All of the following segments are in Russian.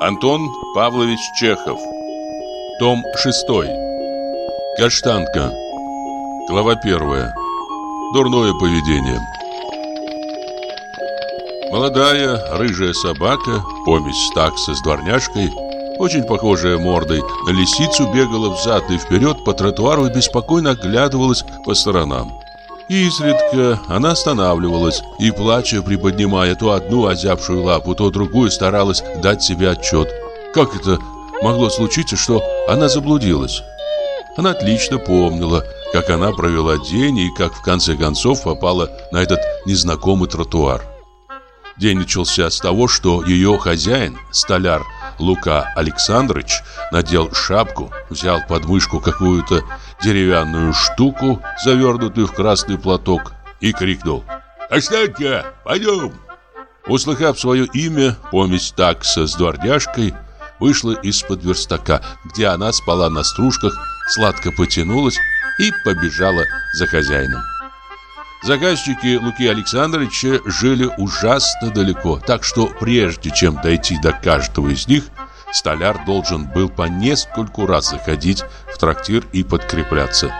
Антон Павлович Чехов. Том 6 Каштанка. Глава 1 Дурное поведение. Молодая рыжая собака, помесь такса с дворняжкой, очень похожая мордой на лисицу, бегала взад и вперед по тротуару и беспокойно оглядывалась по сторонам. Изредка она останавливалась и, плача, приподнимая то одну озябшую лапу, то другую, старалась дать себе отчет. Как это могло случиться, что она заблудилась? Она отлично помнила, как она провела день и как в конце концов попала на этот незнакомый тротуар. День начался с того, что ее хозяин, столяр Лука Александрович, надел шапку, взял под мышку какую-то деревянную штуку, завернутую в красный платок, и крикнул «Каштанка, пойдем!». Услыхав свое имя, помесь такса с дворняжкой вышла из-под верстака, где она спала на стружках, сладко потянулась и побежала за хозяином. Заказчики Луки Александровича жили ужасно далеко, так что прежде чем дойти до каждого из них, столяр должен был по нескольку раз заходить в трактир и подкрепляться.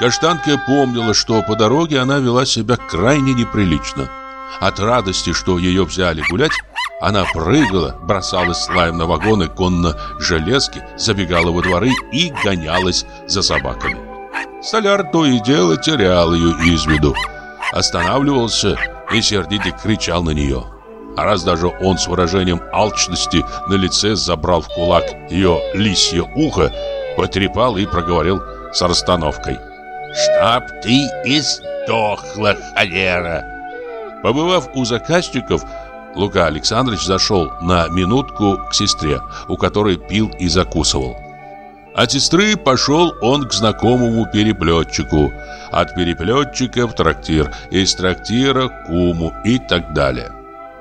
Каштанка помнила, что по дороге она вела себя крайне неприлично. От радости, что ее взяли гулять, она прыгала, бросалась с лаем на вагоны конно-железки, забегала во дворы и гонялась за собаками. Столяр то и дело терял ее из виду останавливался и сердито кричал на нее. А раз даже он с выражением алчности на лице забрал в кулак ее лисье ухо, потрепал и проговорил с расстановкой. «Чтоб ты и сдохла, холера!» Побывав у заказчиков, Лука Александрович зашел на минутку к сестре, у которой пил и закусывал. От сестры пошел он к знакомому переплетчику, от переплетчика в трактир, из трактира к куму и так далее.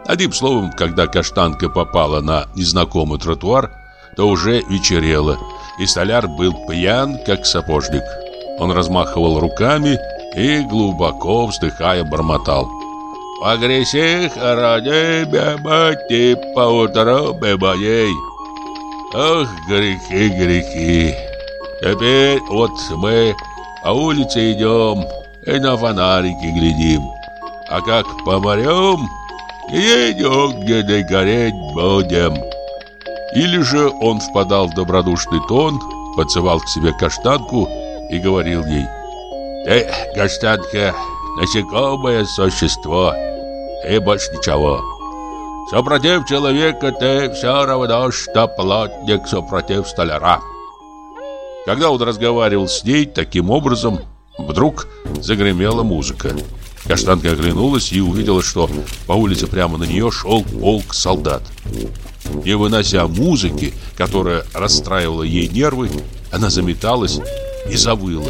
Одним словом, когда каштанка попала на незнакомый тротуар, то уже вечерело, и столяр был пьян, как сапожник. Он размахивал руками и, глубоко вздыхая, бормотал. «По грехах ради бебати, поутру бебоей». Ах, грехи, грехи. Теперь вот мы по улице идем и на фонарики глядим. А как помрем, едем, где гореть будем. Или же он впадал в добродушный тон, подзывал к себе каштанку и говорил ей «Ты, каштанка, насекомое существо, и больше ничего». Супротив человека ты все равно, что плотник супротив столяра. Когда он разговаривал с ней таким образом, вдруг загремела музыка. Каштанка оглянулась и увидела, что по улице прямо на нее шел полк солдат. Не вынося музыки, которая расстраивала ей нервы, она заметалась и завыла.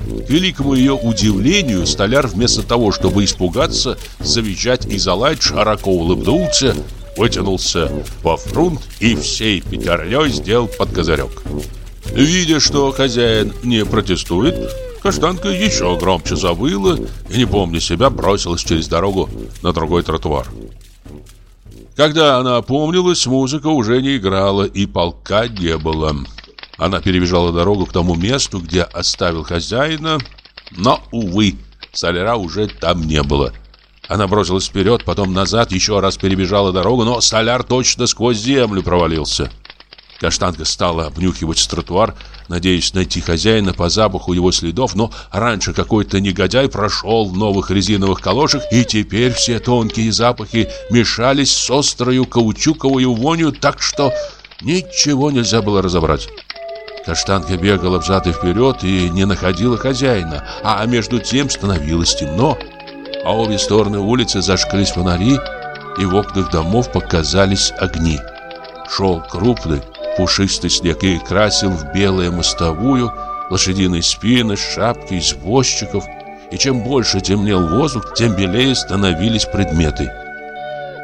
К великому ее удивлению, столяр вместо того, чтобы испугаться, завизжать и залать, широко улыбнулся, вытянулся во фрунт и всей пятерней сделал под козырек. Видя, что хозяин не протестует, каштанка еще громче завыла и, не помня себя, бросилась через дорогу на другой тротуар. Когда она опомнилась, музыка уже не играла и полка не было. Она перебежала дорогу к тому месту, где оставил хозяина, но, увы, столяра уже там не было. Она бросилась вперед, потом назад, еще раз перебежала дорогу, но столяр точно сквозь землю провалился. Каштанка стала обнюхивать тротуар, надеясь найти хозяина по запаху его следов, но раньше какой-то негодяй прошел в новых резиновых калошах, и теперь все тонкие запахи мешались с острою каучуковой вонью, так что ничего нельзя было разобрать. Каштанка бегала взад и вперед и не находила хозяина, а между тем становилось темно. А обе стороны улицы зажглись фонари, и в окнах домов показались огни. Шел крупный, пушистый снег и красил в белое мостовую лошадиные спины, шапки извозчиков. И чем больше темнел воздух, тем белее становились предметы.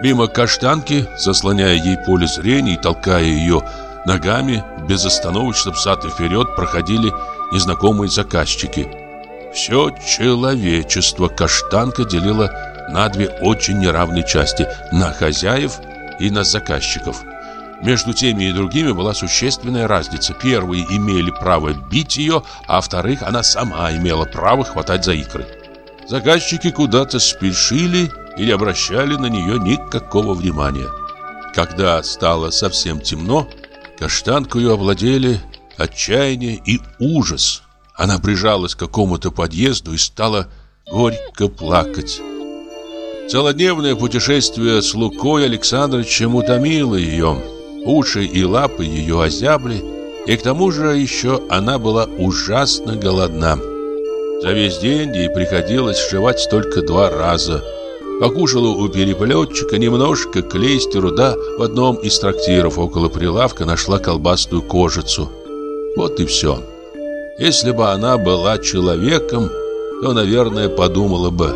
Мимо каштанки, заслоняя ей поле зрения и толкая ее Ногами, безостановочно взад и вперед, проходили незнакомые заказчики. Все человечество каштанка делила на две очень неравные части – на хозяев и на заказчиков. Между теми и другими была существенная разница. Первые имели право бить ее, а вторых она сама имела право хватать за икры. Заказчики куда-то спешили и не обращали на нее никакого внимания. Когда стало совсем темно, каштанкою овладели отчаяние и ужас. Она прижалась к какому-то подъезду и стала горько плакать. Целодневное путешествие с Лукой Александровичем утомило ее. Уши и лапы ее озябли, и к тому же еще она была ужасно голодна. За весь день ей приходилось жевать только два раза. Покушала у переплетчика немножко клейстеру, да в одном из трактиров около прилавка нашла колбасную кожицу. Вот и все. Если бы она была человеком, то, наверное, подумала бы,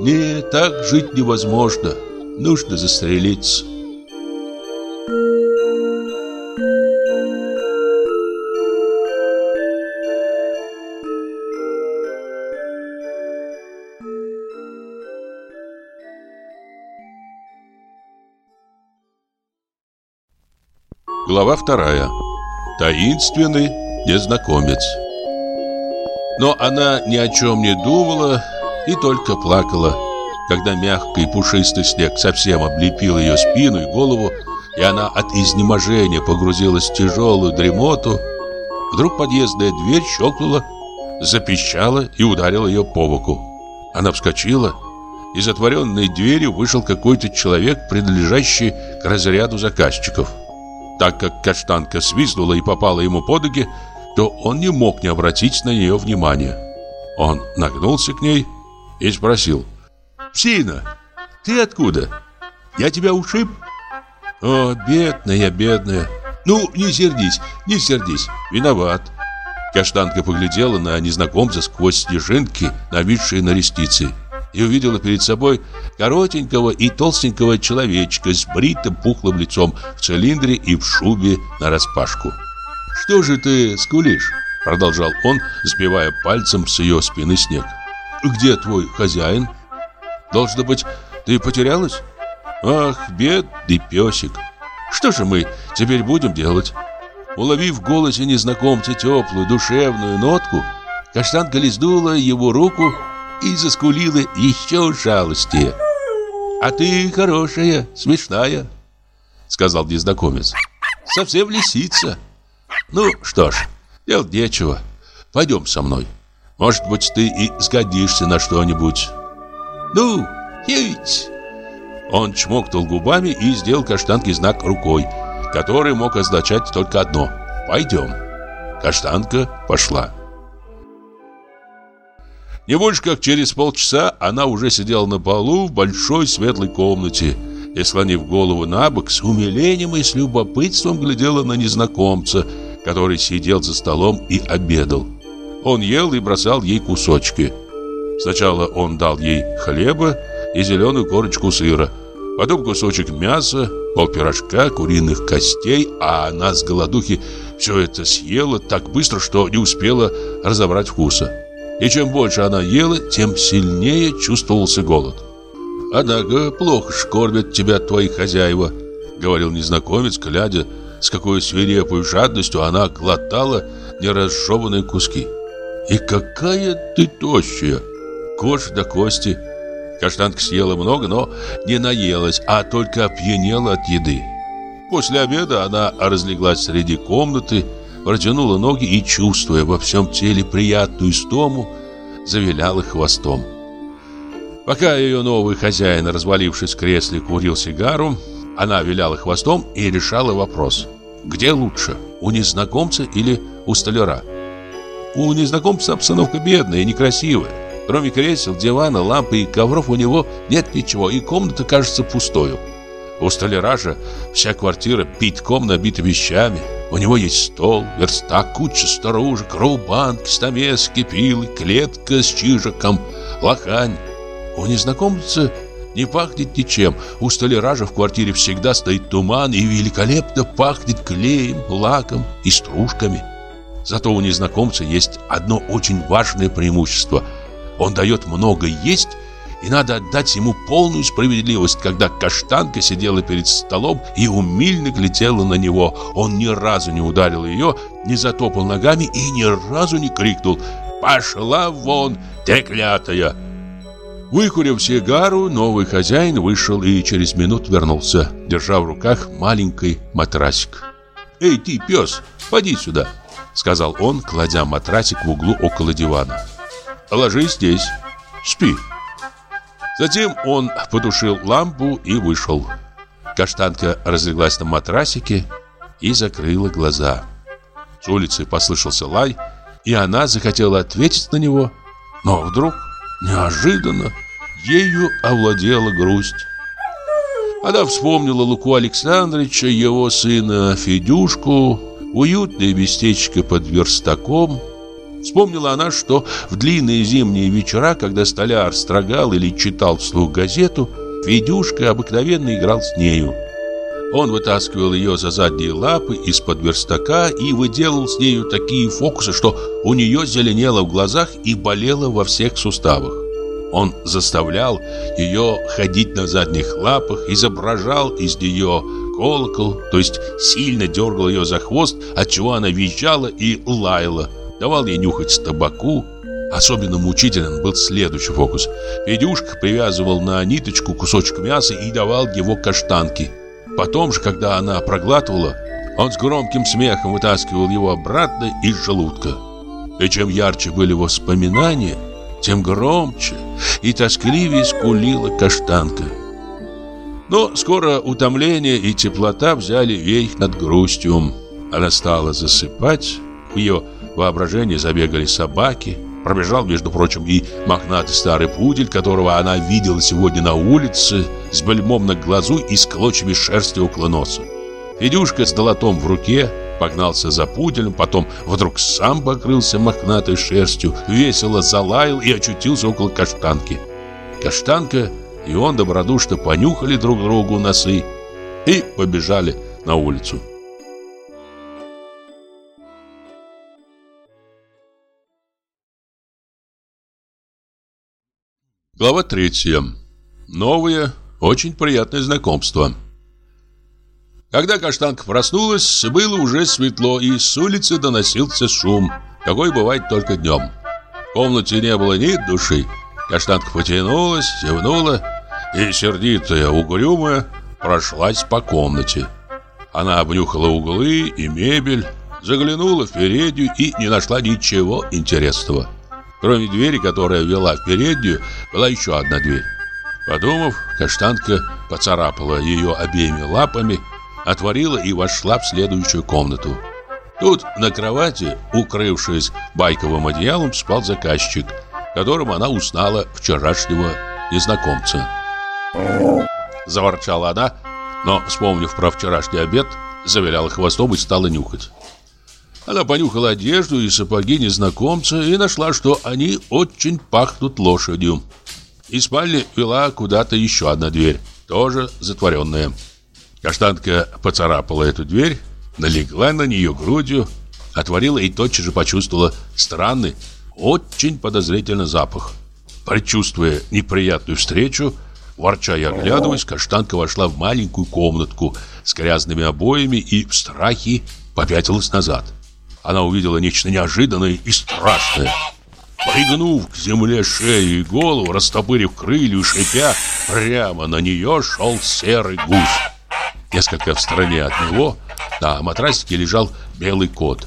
«Не, так жить невозможно, нужно застрелиться». Глава вторая. Таинственный незнакомец. Но она ни о чем не думала и только плакала. Когда мягкий пушистый снег совсем облепил ее спину и голову, и она от изнеможения погрузилась в тяжелую дремоту, вдруг подъездная дверь щелкнула, запищала и ударила ее по боку. Она вскочила, из отворенной двери вышел какой-то человек, принадлежащий к разряду заказчиков. Так как каштанка свистнула и попала ему под ноги, то он не мог не обратить на нее внимания. Он нагнулся к ней и спросил. «Псина, ты откуда? Я тебя ушиб?» «О, бедная, бедная! Ну, не сердись, не сердись, виноват!» Каштанка поглядела на незнакомца сквозь снежинки, нависшие на ресницы и увидела перед собой коротенького и толстенького человечка с бритым пухлым лицом в цилиндре и в шубе нараспашку. «Что же ты скулишь?» — продолжал он, сбивая пальцем с ее спины снег. «Где твой хозяин? Должно быть, ты потерялась? Ах, бедный песик! Что же мы теперь будем делать?» Уловив в голосе незнакомца теплую душевную нотку, каштанка лизнула его руку и заскулила еще жалостнее. «А ты хорошая, смешная», — сказал незнакомец. «Совсем лисица. Ну что ж, делать нечего. Пойдем со мной. Может быть, ты и сгодишься на что-нибудь. Ну, едь!» Он чмокнул губами и сделал каштанке знак рукой, который мог означать только одно «Пойдем». Каштанка пошла. Не больше как через полчаса она уже сидела на полу в большой светлой комнате и, склонив голову на бок, с умилением и с любопытством глядела на незнакомца, который сидел за столом и обедал. Он ел и бросал ей кусочки. Сначала он дал ей хлеба и зеленую корочку сыра, потом кусочек мяса, полпирожка, куриных костей, а она с голодухи все это съела так быстро, что не успела разобрать вкуса. И чем больше она ела, тем сильнее чувствовался голод. «Однако плохо ж тебя твои хозяева», — говорил незнакомец, глядя, с какой свирепой жадностью она глотала неразжеванные куски. «И какая ты тощая! Кожа до кости!» Каштанка съела много, но не наелась, а только опьянела от еды. После обеда она разлеглась среди комнаты, протянула ноги и, чувствуя во всем теле приятную стому, завиляла хвостом. Пока ее новый хозяин, развалившись в кресле, курил сигару, она виляла хвостом и решала вопрос. Где лучше, у незнакомца или у столяра? У незнакомца обстановка бедная и некрасивая. Кроме кресел, дивана, лампы и ковров у него нет ничего, и комната кажется пустою. У столяра же вся квартира битком набита вещами. У него есть стол, верстак, куча старушек, рубанки, стамески, пилы, клетка с чижиком, лохань. У незнакомца не пахнет ничем. У столяра же в квартире всегда стоит туман и великолепно пахнет клеем, лаком и стружками. Зато у незнакомца есть одно очень важное преимущество. Он дает много есть И надо отдать ему полную справедливость, когда каштанка сидела перед столом и умильно глядела на него. Он ни разу не ударил ее, не затопал ногами и ни разу не крикнул «Пошла вон, треклятая!» Выкурив сигару, новый хозяин вышел и через минут вернулся, держа в руках маленький матрасик. «Эй, ты, пес, поди сюда!» Сказал он, кладя матрасик в углу около дивана. «Ложись здесь, спи!» Затем он потушил лампу и вышел. Каштанка разлеглась на матрасике и закрыла глаза. С улицы послышался лай, и она захотела ответить на него, но вдруг, неожиданно, ею овладела грусть. Она вспомнила Луку Александровича, его сына Федюшку, уютное местечко под верстаком. Вспомнила она, что в длинные зимние вечера, когда столяр строгал или читал вслух газету, Федюшка обыкновенно играл с нею. Он вытаскивал ее за задние лапы из-под верстака и выделал с нею такие фокусы, что у нее зеленело в глазах и болело во всех суставах. Он заставлял ее ходить на задних лапах, изображал из нее колокол, то есть сильно дергал ее за хвост, отчего она визжала и лаяла, давал ей нюхать табаку. Особенно мучительным был следующий фокус. Федюшка привязывал на ниточку кусочек мяса и давал его каштанке. Потом же, когда она проглатывала, он с громким смехом вытаскивал его обратно из желудка. И чем ярче были воспоминания, тем громче и тоскливее скулила каштанка. Но скоро утомление и теплота взяли верх над грустью. Она стала засыпать, в ее воображении забегали собаки, Пробежал, между прочим, и мохнатый старый пудель, которого она видела сегодня на улице, с бельмом на глазу и с клочьями шерсти около носа. Федюшка с долотом в руке погнался за пуделем, потом вдруг сам покрылся мохнатой шерстью, весело залаял и очутился около каштанки. Каштанка и он добродушно понюхали друг другу носы и побежали на улицу. Глава третья. Новое, очень приятное знакомство. Когда каштанка проснулась, было уже светло, и с улицы доносился шум, какой бывает только днем. В комнате не было ни души. Каштанка потянулась, зевнула и, сердитая, угрюмая, прошлась по комнате. Она обнюхала углы и мебель, заглянула в переднюю и не нашла ничего интересного. Кроме двери, которая вела в переднюю, была еще одна дверь. Подумав, каштанка поцарапала ее обеими лапами, отворила и вошла в следующую комнату. Тут на кровати, укрывшись байковым одеялом, спал заказчик, которым она узнала вчерашнего незнакомца. Заворчала она, но, вспомнив про вчерашний обед, завиляла хвостом и стала нюхать. Она понюхала одежду и сапоги незнакомца и нашла, что они очень пахнут лошадью. Из спальни вела куда-то еще одна дверь, тоже затворенная. Каштанка поцарапала эту дверь, налегла на нее грудью, отворила и тотчас же почувствовала странный, очень подозрительный запах. Предчувствуя неприятную встречу, ворча и оглядываясь, каштанка вошла в маленькую комнатку с грязными обоями и в страхе попятилась назад она увидела нечто неожиданное и страшное. Пригнув к земле шею и голову, растопырив крылья и шипя, прямо на нее шел серый гусь. Несколько в стороне от него на матрасике лежал белый кот.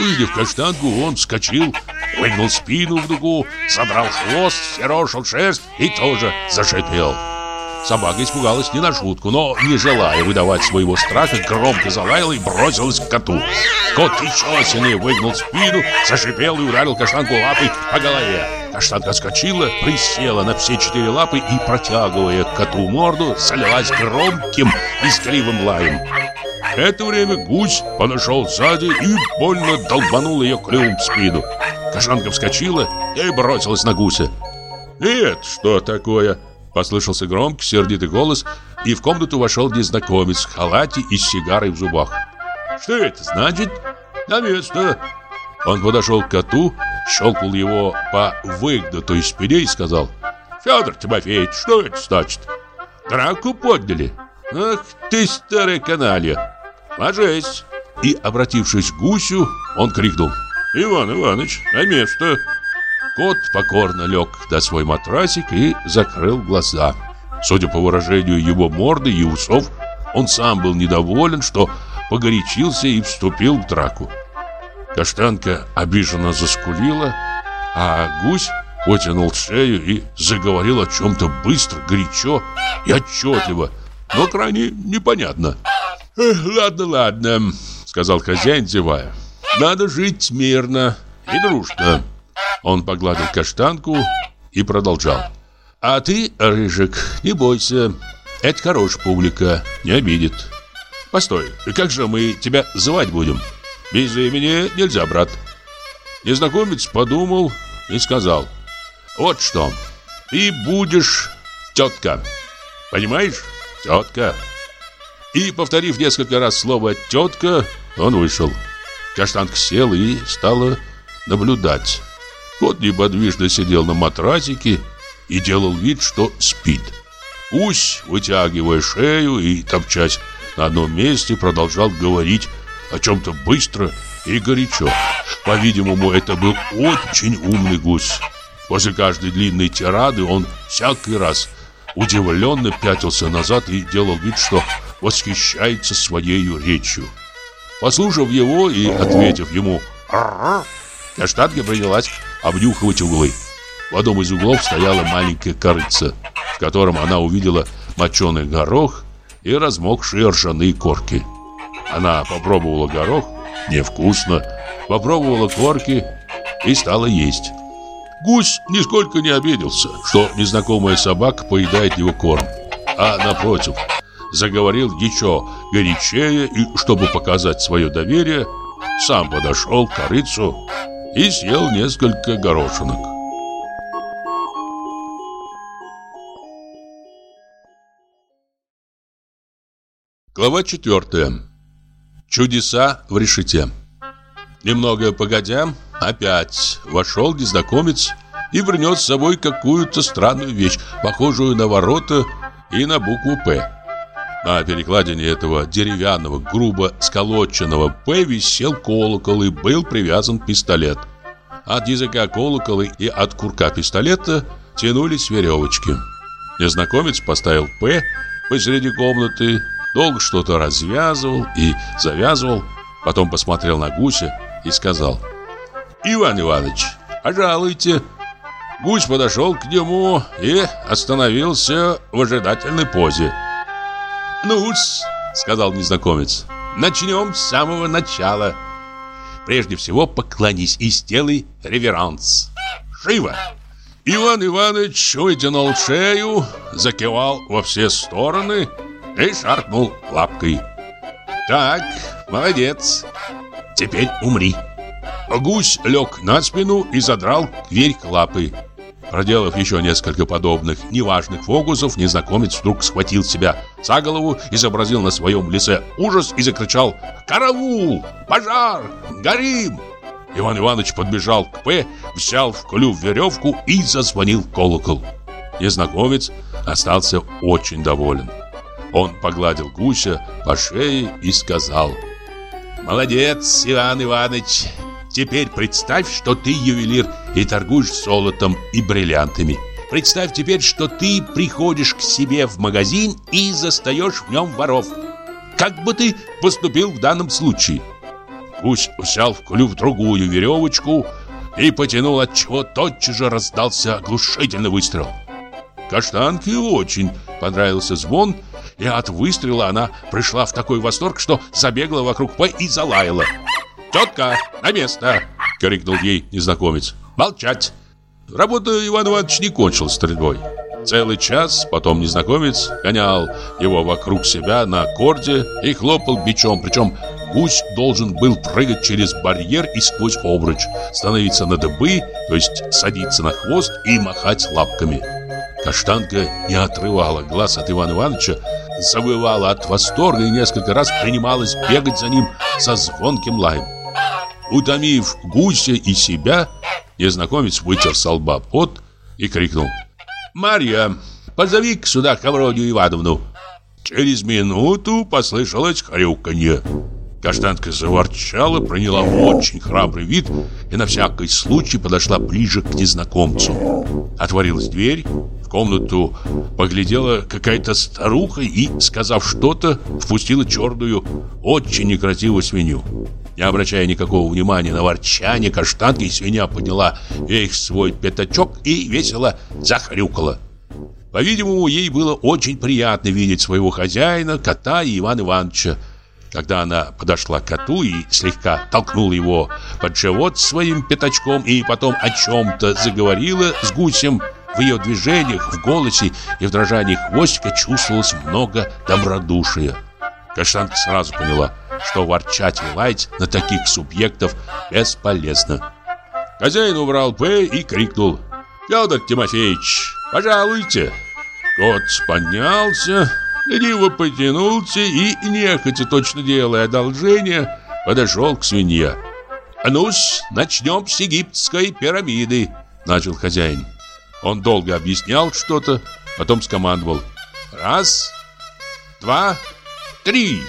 Увидев каштанку, он вскочил, выгнул спину в дугу, задрал хвост, серошил шерсть и тоже зашипел. Собака испугалась не на шутку, но, не желая выдавать своего страха, громко залаяла и бросилась к коту. Кот еще сильнее выгнул спину, зашипел и ударил каштанку лапой по голове. Каштанка скочила, присела на все четыре лапы и, протягивая коту морду, солилась громким и лаем. В это время гусь подошел сзади и больно долбанул ее клювом в спину. Каштанка вскочила и бросилась на гуся. «Нет, что такое?» Послышался громкий, сердитый голос, и в комнату вошел незнакомец в халате и с сигарой в зубах. «Что это значит?» «На место!» Он подошел к коту, щелкнул его по выгнутой спине и сказал Федор Тимофеевич, что это значит? Драку подняли? Ах ты, старая каналья! Ложись!» И, обратившись к гусю, он крикнул. «Иван Иванович, на место!» Кот покорно лег на свой матрасик и закрыл глаза. Судя по выражению его морды и усов, он сам был недоволен, что погорячился и вступил в драку. Каштанка обиженно заскулила, а гусь вытянул шею и заговорил о чем-то быстро, горячо и отчетливо, но крайне непонятно. «Ладно, ладно», — сказал хозяин, зевая. «Надо жить мирно и дружно». Он погладил каштанку и продолжал. «А ты, Рыжик, не бойся. Это хорошая публика, не обидит. Постой, как же мы тебя звать будем? Без имени нельзя, брат». Незнакомец подумал и сказал. «Вот что, ты будешь тетка. Понимаешь? Тетка». И, повторив несколько раз слово «тетка», он вышел. Каштанка сел и стала наблюдать. Кот неподвижно сидел на матрасике и делал вид, что спит. Гусь, вытягивая шею и топчась на одном месте, продолжал говорить о чем-то быстро и горячо. По-видимому, это был очень умный гусь. После каждой длинной тирады он всякий раз удивленно пятился назад и делал вид, что восхищается своей речью. Послушав его и ответив ему Каштанка принялась обнюхивать углы. В одном из углов стояла маленькая корыца, в котором она увидела моченый горох и размокшие ржаные корки. Она попробовала горох, невкусно, попробовала корки и стала есть. Гусь нисколько не обиделся, что незнакомая собака поедает его корм, а напротив, заговорил еще горячее и, чтобы показать свое доверие, сам подошел к корыцу и съел несколько горошинок. Глава четвертая. Чудеса в решете. Немного погодя, опять вошел незнакомец и принес с собой какую-то странную вещь, похожую на ворота и на букву «П». На перекладине этого деревянного, грубо сколоченного «П» висел колокол и был привязан пистолет. От языка колокола и от курка пистолета тянулись веревочки. Незнакомец поставил «П» посреди комнаты, долго что-то развязывал и завязывал, потом посмотрел на гуся и сказал «Иван Иванович, пожалуйте». Гусь подошел к нему и остановился в ожидательной позе ну сказал незнакомец, — «начнем с самого начала. Прежде всего поклонись и сделай реверанс. Живо!» Иван Иванович вытянул шею, закивал во все стороны и шаркнул лапкой. «Так, молодец. Теперь умри». Гусь лег на спину и задрал кверх лапы. Проделав еще несколько подобных неважных фокусов, незнакомец вдруг схватил себя за голову, изобразил на своем лице ужас и закричал «Караул! Пожар! Горим!» Иван Иванович подбежал к П, взял в клюв веревку и зазвонил колокол. Незнакомец остался очень доволен. Он погладил гуся по шее и сказал «Молодец, Иван Иванович! Теперь представь, что ты ювелир и торгуешь золотом и бриллиантами. Представь теперь, что ты приходишь к себе в магазин и застаешь в нем воров. Как бы ты поступил в данном случае? Гусь взял в клюв другую веревочку и потянул, от чего тотчас же раздался оглушительный выстрел. Каштанке очень понравился звон, и от выстрела она пришла в такой восторг, что забегала вокруг П и залаяла. «Тетка, на место!» — крикнул ей незнакомец. «Молчать!» Работа Иван Иванович не кончилась стрельбой. Целый час потом незнакомец гонял его вокруг себя на корде и хлопал бичом, причем гусь должен был прыгать через барьер и сквозь обруч, становиться на дыбы, то есть садиться на хвост и махать лапками. Каштанка не отрывала глаз от Ивана Ивановича, завывала от восторга и несколько раз принималась бегать за ним со звонким лаем. Утомив гуся и себя, незнакомец вытер со лба пот и крикнул Марья, позови-ка сюда Хавронию Ивановну. Через минуту послышалось хрюканье. Каштанка заворчала, приняла очень храбрый вид и на всякий случай подошла ближе к незнакомцу. Отворилась дверь, в комнату поглядела какая-то старуха и, сказав что-то, впустила черную, очень некрасивую свинью. Не обращая никакого внимания на ворчание каштанки, свинья подняла весь свой пятачок и весело захрюкала. По-видимому, ей было очень приятно видеть своего хозяина, кота и Ивана Ивановича. Когда она подошла к коту и слегка толкнула его под живот своим пятачком и потом о чем-то заговорила с гусем, в ее движениях, в голосе и в дрожании хвостика чувствовалось много добродушия. Каштанка сразу поняла, что ворчать и лаять на таких субъектов бесполезно. Хозяин убрал «П» и крикнул «Федор Тимофеевич, пожалуйте!» Кот поднялся, лениво потянулся и, нехотя точно делая одолжение, подошел к свинье. «А ну-с, начнем с египетской пирамиды», — начал хозяин. Он долго объяснял что-то, потом скомандовал. «Раз, два, три!»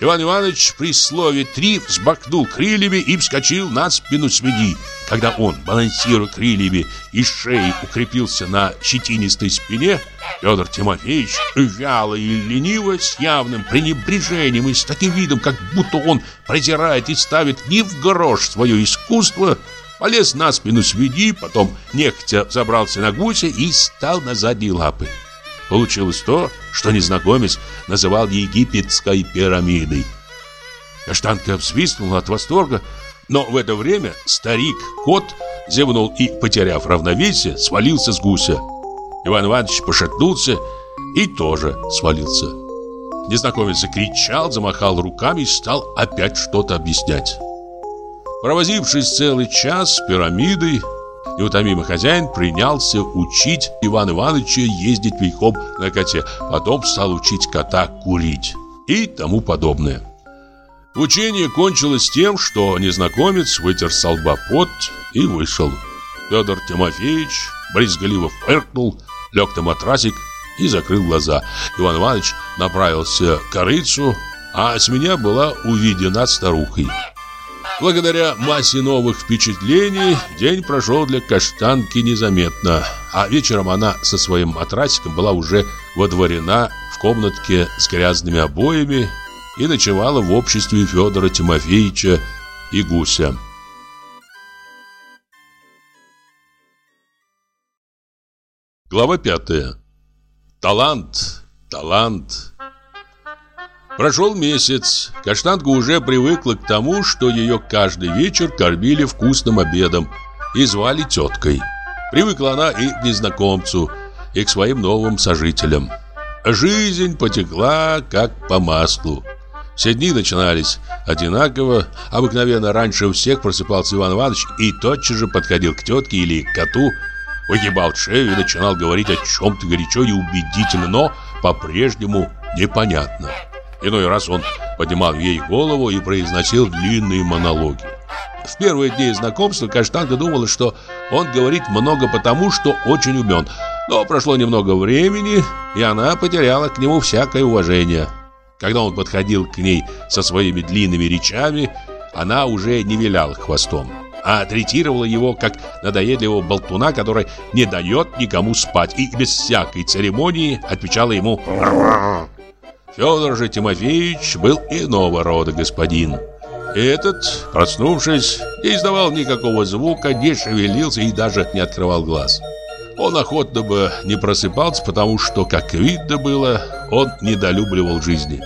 Иван Иванович при слове «три» взбакнул крыльями и вскочил на спину свиньи. Когда он, балансируя крыльями и шеей, укрепился на щетинистой спине, Федор Тимофеевич вяло и лениво, с явным пренебрежением и с таким видом, как будто он презирает и ставит не в грош свое искусство, полез на спину свиньи, потом нехотя забрался на гуся и стал на задние лапы. Получилось то, что незнакомец называл египетской пирамидой. Каштанка взвистнула от восторга, но в это время старик-кот зевнул и, потеряв равновесие, свалился с гуся. Иван Иванович пошатнулся и тоже свалился. Незнакомец закричал, замахал руками и стал опять что-то объяснять. Провозившись целый час с пирамидой, Неутомимый хозяин принялся учить Ивана Ивановича ездить верхом на коте, потом стал учить кота курить и тому подобное. Учение кончилось тем, что незнакомец вытер с лба пот и вышел. Федор Тимофеевич брезгливо фыркнул, лег на матрасик и закрыл глаза. Иван Иванович направился к корыцу, а с меня была увидена старухой. Благодаря массе новых впечатлений день прошел для каштанки незаметно, а вечером она со своим матрасиком была уже водворена в комнатке с грязными обоями и ночевала в обществе Федора Тимофеевича и Гуся. Глава пятая. Талант, талант. Прошел месяц. Каштанка уже привыкла к тому, что ее каждый вечер кормили вкусным обедом и звали теткой. Привыкла она и к незнакомцу, и к своим новым сожителям. Жизнь потекла как по маслу. Все дни начинались одинаково. Обыкновенно раньше всех просыпался Иван Иванович и тотчас же подходил к тетке или к коту, выгибал шею и начинал говорить о чем-то горячо и убедительно, но по-прежнему непонятно. Иной раз он поднимал ей голову и произносил длинные монологи. В первые дни знакомства Каштанка думала, что он говорит много потому, что очень умен. Но прошло немного времени, и она потеряла к нему всякое уважение. Когда он подходил к ней со своими длинными речами, она уже не виляла хвостом, а третировала его как надоедливого болтуна, который не дает никому спать, и без всякой церемонии отвечала ему Федор же Тимофеевич был иного рода господин. Этот, проснувшись, не издавал никакого звука, не шевелился и даже не открывал глаз. Он охотно бы не просыпался, потому что, как видно было, он недолюбливал жизни.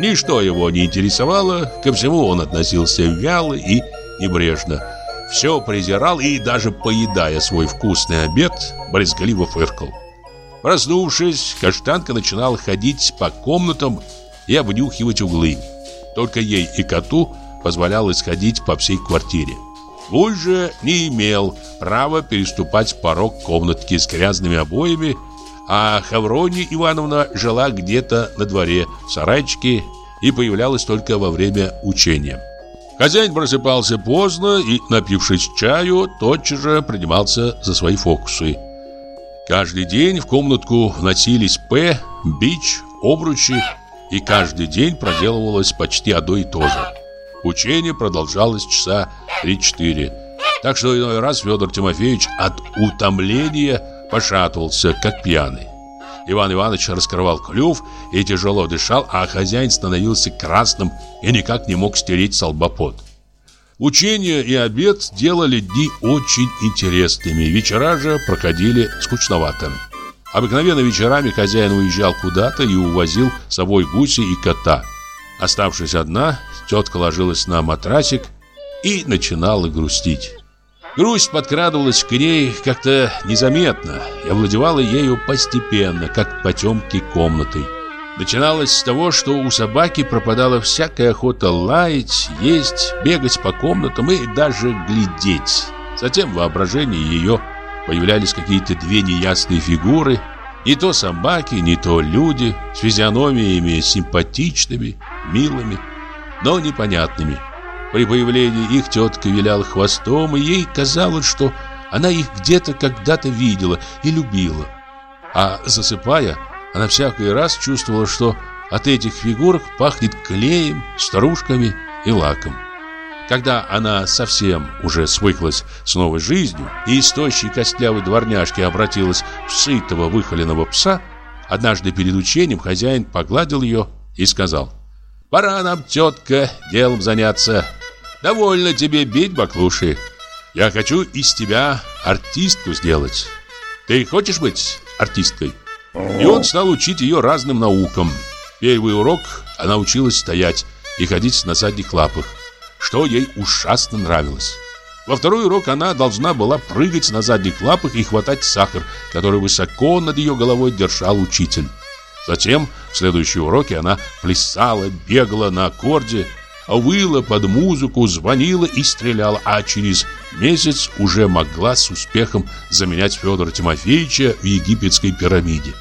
Ничто его не интересовало, ко всему он относился вяло и небрежно. Все презирал и даже поедая свой вкусный обед, брезгливо фыркал. Проснувшись, каштанка начинала ходить по комнатам и обнюхивать углы. Только ей и коту позволялось ходить по всей квартире. Гуль же не имел права переступать порог комнатки с грязными обоями, а Хаврония Ивановна жила где-то на дворе в сарайчике и появлялась только во время учения. Хозяин просыпался поздно и, напившись чаю, тотчас же принимался за свои фокусы – Каждый день в комнатку вносились П, бич, обручи, и каждый день проделывалось почти одно и то же. Учение продолжалось часа 3-4. Так что иной раз Федор Тимофеевич от утомления пошатывался, как пьяный. Иван Иванович раскрывал клюв и тяжело дышал, а хозяин становился красным и никак не мог стереть с Учение и обед делали дни очень интересными, вечера же проходили скучновато. Обыкновенно вечерами хозяин уезжал куда-то и увозил с собой гуси и кота. Оставшись одна, тетка ложилась на матрасик и начинала грустить. Грусть подкрадывалась к ней как-то незаметно и овладевала ею постепенно, как потемки комнатой. Начиналось с того, что у собаки пропадала всякая охота лаять, есть, бегать по комнатам и даже глядеть. Затем в воображении ее появлялись какие-то две неясные фигуры, не то собаки, не то люди, с физиономиями симпатичными, милыми, но непонятными. При появлении их тетка виляла хвостом, и ей казалось, что она их где-то когда-то видела и любила. А засыпая, она всякий раз чувствовала, что от этих фигурок пахнет клеем, старушками и лаком. Когда она совсем уже свыклась с новой жизнью и из тощей костлявой дворняжки обратилась в сытого выхоленного пса, однажды перед учением хозяин погладил ее и сказал «Пора нам, тетка, делом заняться. Довольно тебе бить баклуши. Я хочу из тебя артистку сделать. Ты хочешь быть артисткой? И он стал учить ее разным наукам. Первый урок она училась стоять и ходить на задних лапах, что ей ужасно нравилось. Во второй урок она должна была прыгать на задних лапах и хватать сахар, который высоко над ее головой держал учитель. Затем в следующие уроки она плясала, бегала на аккорде, выла под музыку, звонила и стреляла, а через месяц уже могла с успехом заменять Федора Тимофеевича в египетской пирамиде.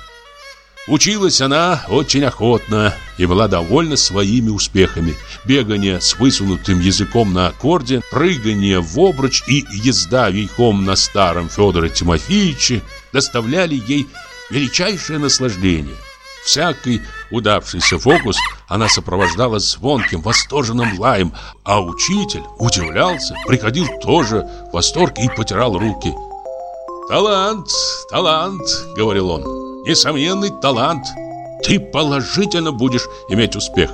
Училась она очень охотно и была довольна своими успехами. Бегание с высунутым языком на аккорде, прыгание в обруч и езда верхом на старом Федоре Тимофеевиче доставляли ей величайшее наслаждение – Всякий удавшийся фокус она сопровождала звонким, восторженным лаем, а учитель удивлялся, приходил тоже в восторг и потирал руки. «Талант, талант», — говорил он, — «несомненный талант. Ты положительно будешь иметь успех».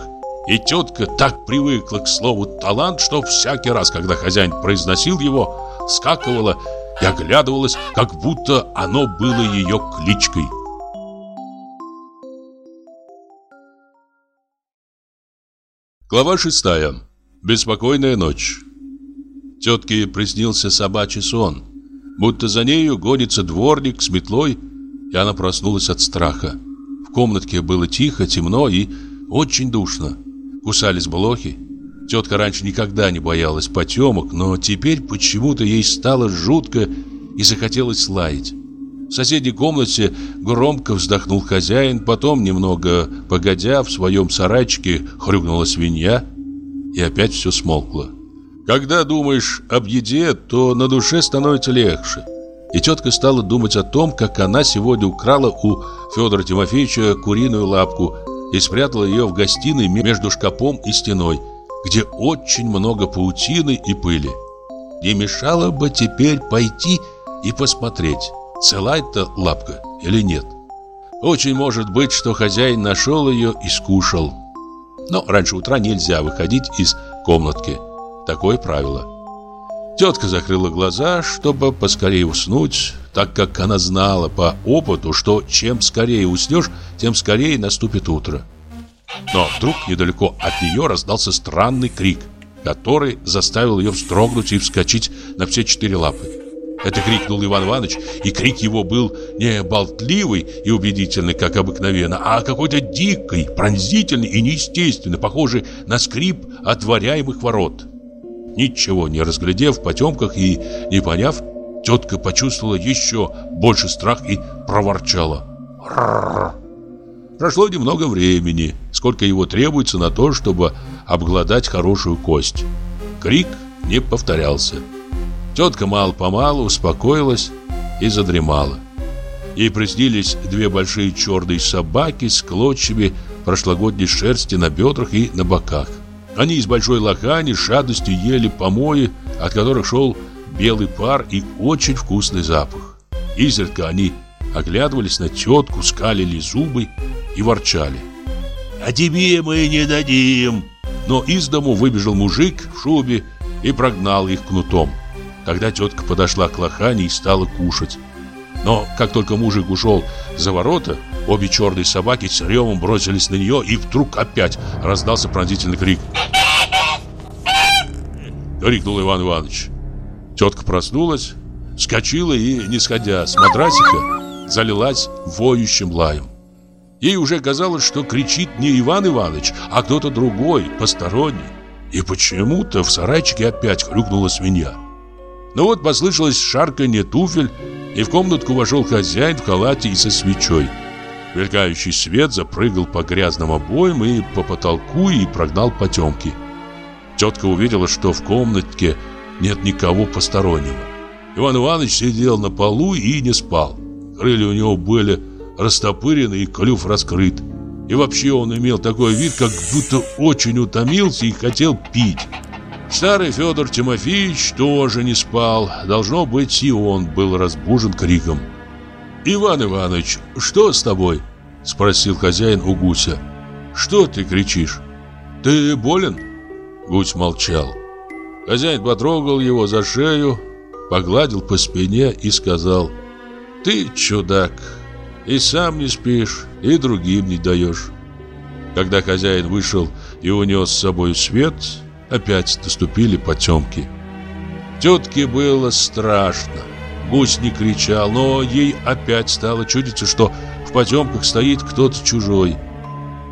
И тетка так привыкла к слову «талант», что всякий раз, когда хозяин произносил его, скакивала и оглядывалась, как будто оно было ее кличкой. Глава шестая. Беспокойная ночь. Тетке приснился собачий сон. Будто за нею гонится дворник с метлой, и она проснулась от страха. В комнатке было тихо, темно и очень душно. Кусались блохи. Тетка раньше никогда не боялась потемок, но теперь почему-то ей стало жутко и захотелось лаять. В соседней комнате громко вздохнул хозяин, потом, немного погодя, в своем сарайчике хрюкнула свинья, и опять все смолкло. Когда думаешь об еде, то на душе становится легче. И тетка стала думать о том, как она сегодня украла у Федора Тимофеевича куриную лапку и спрятала ее в гостиной между шкафом и стеной, где очень много паутины и пыли. Не мешало бы теперь пойти и посмотреть цела эта лапка или нет. Очень может быть, что хозяин нашел ее и скушал. Но раньше утра нельзя выходить из комнатки. Такое правило. Тетка закрыла глаза, чтобы поскорее уснуть, так как она знала по опыту, что чем скорее уснешь, тем скорее наступит утро. Но вдруг недалеко от нее раздался странный крик, который заставил ее вздрогнуть и вскочить на все четыре лапы. Это крикнул Иван Иванович, и крик его был не болтливый и убедительный, как обыкновенно, а какой-то дикий, пронзительный и неестественный, похожий на скрип отворяемых ворот. Ничего не разглядев в потемках и не поняв, тетка почувствовала еще больше страх и проворчала. Прошло немного времени, сколько его требуется на то, чтобы обглодать хорошую кость. Крик не повторялся. Тетка мало-помалу успокоилась и задремала. Ей приснились две большие черные собаки с клочьями прошлогодней шерсти на бедрах и на боках. Они из большой лохани с жадностью ели помои, от которых шел белый пар и очень вкусный запах. Изредка они оглядывались на тетку, скалили зубы и ворчали. «А тебе мы не дадим!» Но из дому выбежал мужик в шубе и прогнал их кнутом. Тогда тетка подошла к лохане и стала кушать. Но как только мужик ушел за ворота, обе черные собаки с ревом бросились на нее, и вдруг опять раздался пронзительный крик. Крикнул Иван Иванович. Тетка проснулась, вскочила и, не сходя с матрасика, залилась воющим лаем. Ей уже казалось, что кричит не Иван Иванович, а кто-то другой, посторонний. И почему-то в сарайчике опять хрюкнула свинья. Ну вот послышалось шарканье туфель, и в комнатку вошел хозяин в халате и со свечой. Мелькающий свет запрыгал по грязным обоям и по потолку и прогнал потемки. Тетка увидела, что в комнатке нет никого постороннего. Иван Иванович сидел на полу и не спал. Крылья у него были растопырены и клюв раскрыт. И вообще он имел такой вид, как будто очень утомился и хотел пить. Старый Федор Тимофеевич тоже не спал. Должно быть, и он был разбужен криком. «Иван Иванович, что с тобой?» Спросил хозяин у гуся. «Что ты кричишь? Ты болен?» Гусь молчал. Хозяин потрогал его за шею, погладил по спине и сказал «Ты чудак, и сам не спишь, и другим не даешь». Когда хозяин вышел и унес с собой свет, опять наступили потемки. Тетке было страшно. Гусь не кричал, но ей опять стало чудиться, что в потемках стоит кто-то чужой.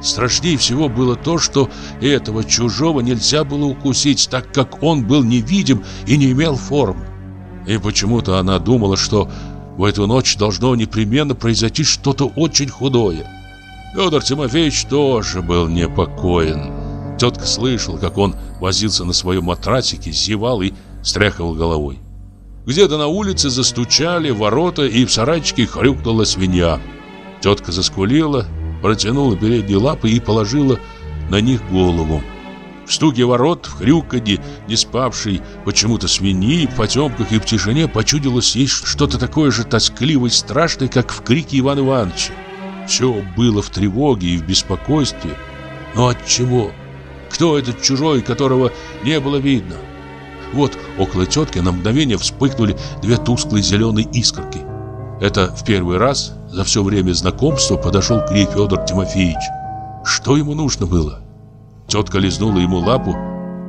Страшнее всего было то, что этого чужого нельзя было укусить, так как он был невидим и не имел формы. И почему-то она думала, что в эту ночь должно непременно произойти что-то очень худое. Федор Тимофеевич тоже был непокоен. Тетка слышала, как он возился на своем матрасике, зевал и стряхивал головой. Где-то на улице застучали ворота, и в сарайчике хрюкнула свинья. Тетка заскулила, протянула передние лапы и положила на них голову. В стуке ворот, в хрюканье, не спавшей почему-то свиньи, в потемках и в тишине почудилось ей что-то такое же тоскливое и страшное, как в крике Ивана Ивановича. Все было в тревоге и в беспокойстве. Но от чего? Кто этот чужой, которого не было видно? Вот около тетки на мгновение вспыхнули две тусклые зеленые искорки. Это в первый раз за все время знакомства подошел к ней Федор Тимофеевич. Что ему нужно было? Тетка лизнула ему лапу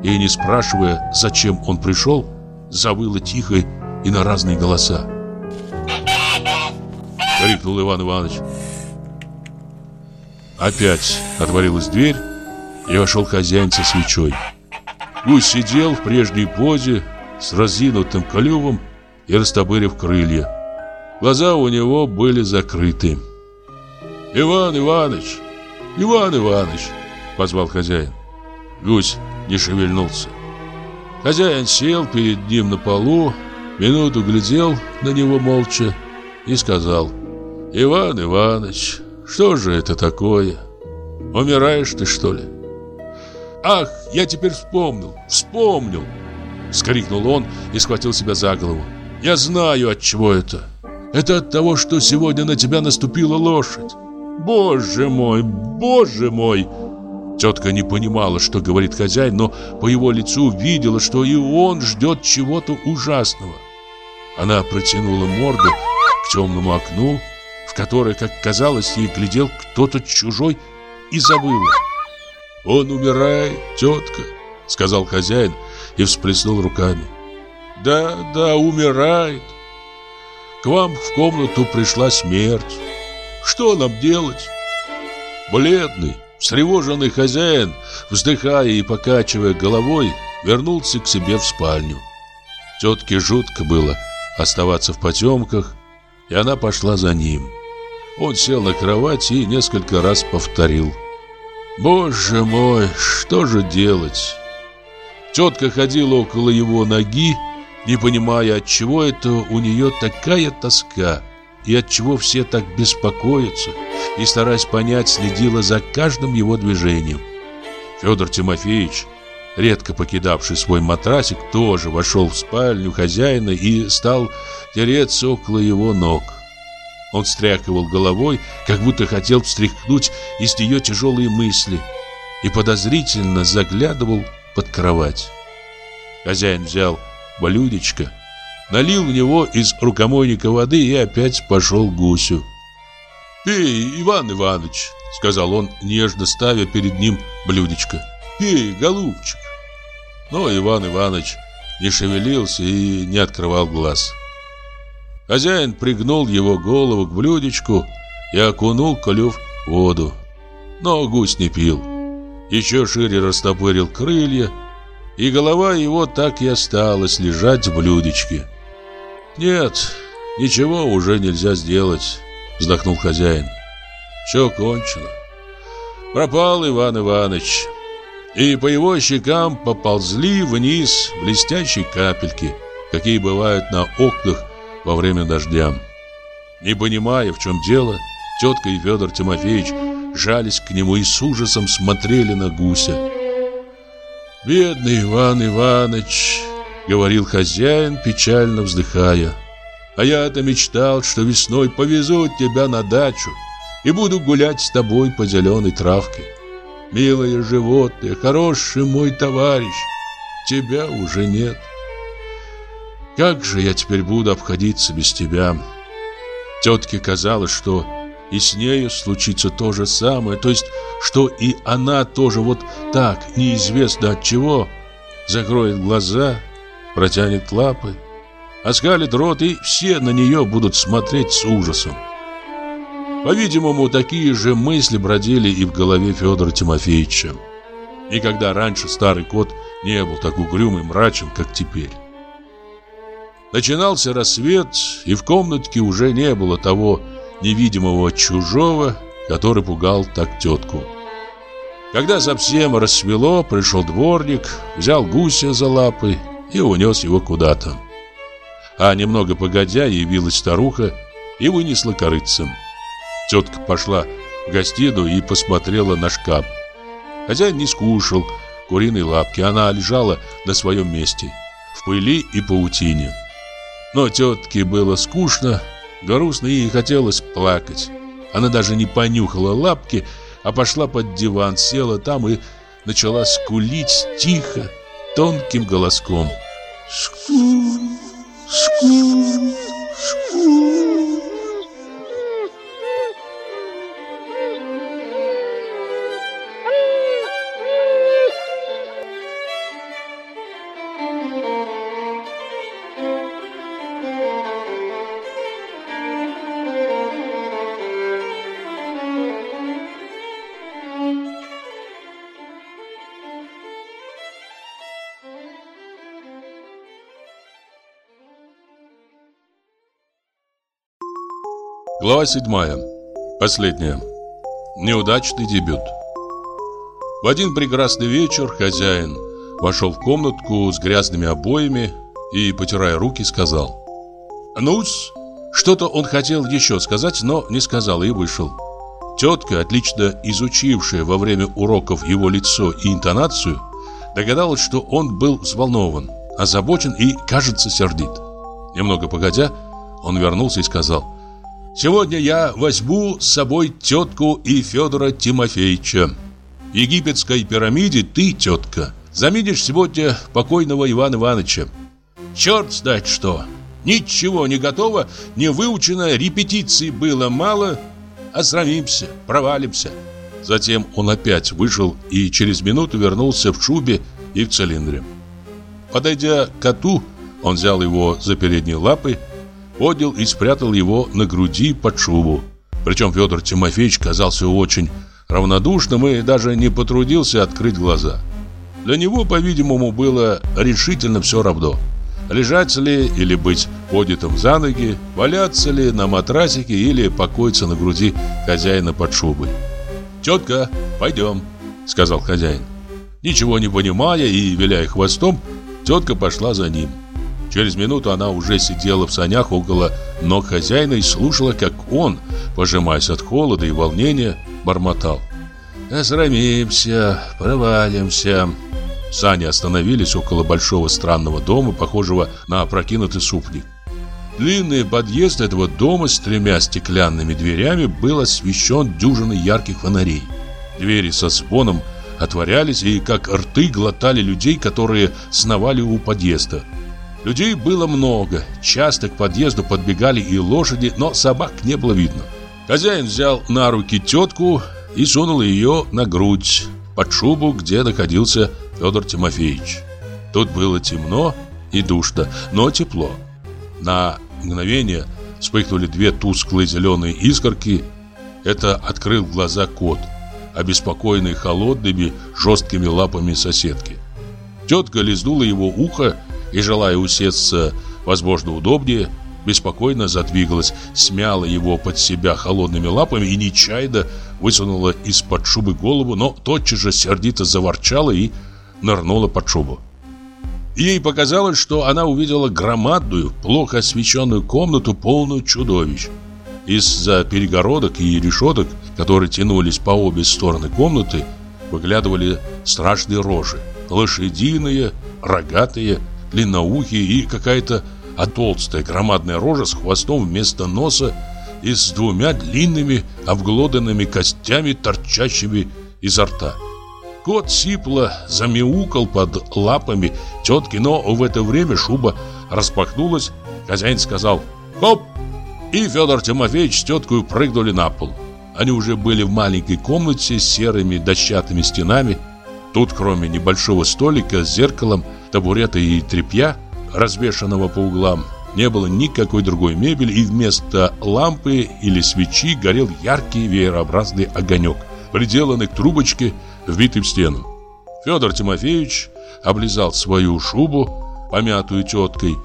и, не спрашивая, зачем он пришел, завыла тихо и на разные голоса. Крикнул Иван Иванович. Опять отворилась дверь, и вошел хозяин со свечой. Гусь сидел в прежней позе с разинутым клювом и растопырив крылья. Глаза у него были закрыты. «Иван Иванович! Иван Иванович!» — позвал хозяин. Гусь не шевельнулся. Хозяин сел перед ним на полу, минуту глядел на него молча и сказал «Иван Иванович, что же это такое? Умираешь ты, что ли?» Ах, я теперь вспомнил, вспомнил!» Скрикнул он и схватил себя за голову. «Я знаю, от чего это. Это от того, что сегодня на тебя наступила лошадь. Боже мой, боже мой!» Тетка не понимала, что говорит хозяин, но по его лицу видела, что и он ждет чего-то ужасного. Она протянула морду к темному окну, в которое, как казалось, ей глядел кто-то чужой, и забыла. «Он умирает, тетка», — сказал хозяин и всплеснул руками. «Да, да, умирает. К вам в комнату пришла смерть. Что нам делать?» Бледный, встревоженный хозяин, вздыхая и покачивая головой, вернулся к себе в спальню. Тетке жутко было оставаться в потемках, и она пошла за ним. Он сел на кровать и несколько раз повторил — Боже мой, что же делать? Тетка ходила около его ноги, не понимая, от чего это у нее такая тоска. и от чего все так беспокоятся, и, стараясь понять, следила за каждым его движением. Федор Тимофеевич, редко покидавший свой матрасик, тоже вошел в спальню хозяина и стал тереться около его ног. Он встряхивал головой, как будто хотел встряхнуть из нее тяжелые мысли, и подозрительно заглядывал под кровать. Хозяин взял блюдечко, налил в него из рукомойника воды и опять пошел к гусю. «Пей, Иван Иванович», — сказал он, нежно ставя перед ним блюдечко. «Пей, голубчик». Но Иван Иванович не шевелился и не открывал глаз. Хозяин пригнул его голову к блюдечку и окунул клюв в воду. Но гусь не пил. Еще шире растопырил крылья, и голова его так и осталась лежать в блюдечке. «Нет, ничего уже нельзя сделать», — вздохнул хозяин. «Все кончено. Пропал Иван Иванович». И по его щекам поползли вниз блестящие капельки, какие бывают на окнах во время дождя. Не понимая, в чем дело, тетка и Федор Тимофеевич жались к нему и с ужасом смотрели на гуся. «Бедный Иван Иванович!» — говорил хозяин, печально вздыхая. «А я-то мечтал, что весной повезу тебя на дачу и буду гулять с тобой по зеленой травке. Милое животное, хороший мой товарищ, тебя уже нет. Как же я теперь буду обходиться без тебя?» Тетке казалось, что и с нею случится то же самое, то есть, что и она тоже вот так, неизвестно от чего, закроет глаза, протянет лапы, оскалит рот, и все на нее будут смотреть с ужасом. По-видимому, такие же мысли бродили и в голове Федора Тимофеевича. Никогда раньше старый кот не был так угрюм и мрачен, как теперь. Начинался рассвет, и в комнатке уже не было того невидимого чужого, который пугал так тетку. Когда совсем рассвело, пришел дворник, взял гуся за лапы и унес его куда-то. А немного погодя явилась старуха и вынесла корыцем. Тетка пошла в гостиную и посмотрела на шкаф. Хозяин не скушал куриной лапки, она лежала на своем месте, в пыли и паутине. Но тетке было скучно, грустно и хотелось плакать. Она даже не понюхала лапки, а пошла под диван, села там и начала скулить тихо, тонким голоском. «Ску, ску, ску». Глава 7. Последняя. Неудачный дебют. В один прекрасный вечер хозяин вошел в комнатку с грязными обоями и, потирая руки, сказал «Ну-с». Что-то он хотел еще сказать, но не сказал и вышел. Тетка, отлично изучившая во время уроков его лицо и интонацию, догадалась, что он был взволнован, озабочен и, кажется, сердит. Немного погодя, он вернулся и сказал – Сегодня я возьму с собой тетку и Федора Тимофеевича. В египетской пирамиде ты, тетка, заменишь сегодня покойного Ивана Ивановича. Черт знает что. Ничего не готово, не выучено, репетиций было мало. Осрамимся, провалимся. Затем он опять вышел и через минуту вернулся в шубе и в цилиндре. Подойдя к коту, он взял его за передние лапы поднял и спрятал его на груди под шубу. Причем Федор Тимофеевич казался очень равнодушным и даже не потрудился открыть глаза. Для него, по-видимому, было решительно все равно. Лежать ли или быть поднятым за ноги, валяться ли на матрасике или покоиться на груди хозяина под шубой. «Тетка, пойдем», — сказал хозяин. Ничего не понимая и виляя хвостом, тетка пошла за ним. Через минуту она уже сидела в санях около ног хозяина и слушала, как он, пожимаясь от холода и волнения, бормотал. «Осрамимся, провалимся». Сани остановились около большого странного дома, похожего на опрокинутый супник. Длинный подъезд этого дома с тремя стеклянными дверями был освещен дюжиной ярких фонарей. Двери со звоном отворялись и как рты глотали людей, которые сновали у подъезда. Людей было много, часто к подъезду подбегали и лошади, но собак не было видно. Хозяин взял на руки тетку и сунул ее на грудь, под шубу, где находился Федор Тимофеевич. Тут было темно и душно, но тепло. На мгновение вспыхнули две тусклые зеленые искорки. Это открыл глаза кот, обеспокоенный холодными жесткими лапами соседки. Тетка лизнула его ухо и, желая усесться, возможно, удобнее, беспокойно задвигалась, смяла его под себя холодными лапами и нечаянно высунула из-под шубы голову, но тотчас же сердито заворчала и нырнула под шубу. Ей показалось, что она увидела громадную, плохо освещенную комнату, полную чудовищ. Из-за перегородок и решеток, которые тянулись по обе стороны комнаты, выглядывали страшные рожи. Лошадиные, рогатые, длинноухие и какая-то толстая громадная рожа с хвостом вместо носа и с двумя длинными обглоданными костями, торчащими изо рта. Кот сипло замяукал под лапами тетки, но в это время шуба распахнулась. Хозяин сказал «Хоп!» И Федор Тимофеевич с теткой прыгнули на пол. Они уже были в маленькой комнате с серыми дощатыми стенами. Тут, кроме небольшого столика с зеркалом, табурета и тряпья, развешанного по углам, не было никакой другой мебели, и вместо лампы или свечи горел яркий веерообразный огонек, приделанный к трубочке вбитый в стену. Федор Тимофеевич облизал свою шубу, помятую теткой,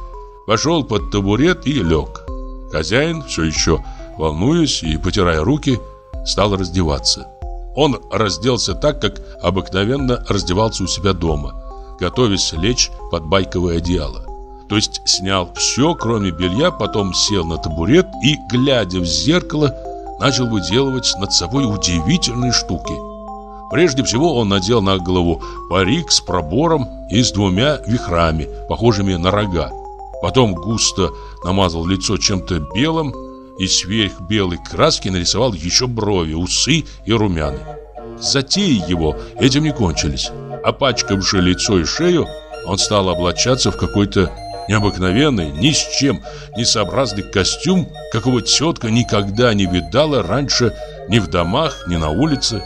пошел под табурет и лег. Хозяин, все еще волнуясь и потирая руки, стал раздеваться. Он разделся так, как обыкновенно раздевался у себя дома, готовясь лечь под байковое одеяло. То есть снял все, кроме белья, потом сел на табурет и, глядя в зеркало, начал выделывать над собой удивительные штуки – Прежде всего он надел на голову парик с пробором и с двумя вихрами, похожими на рога. Потом густо намазал лицо чем-то белым и сверх белой краски нарисовал еще брови, усы и румяны. Затеи его этим не кончились. Опачкавши лицо и шею, он стал облачаться в какой-то необыкновенный, ни с чем несообразный костюм, какого тетка никогда не видала раньше ни в домах, ни на улице.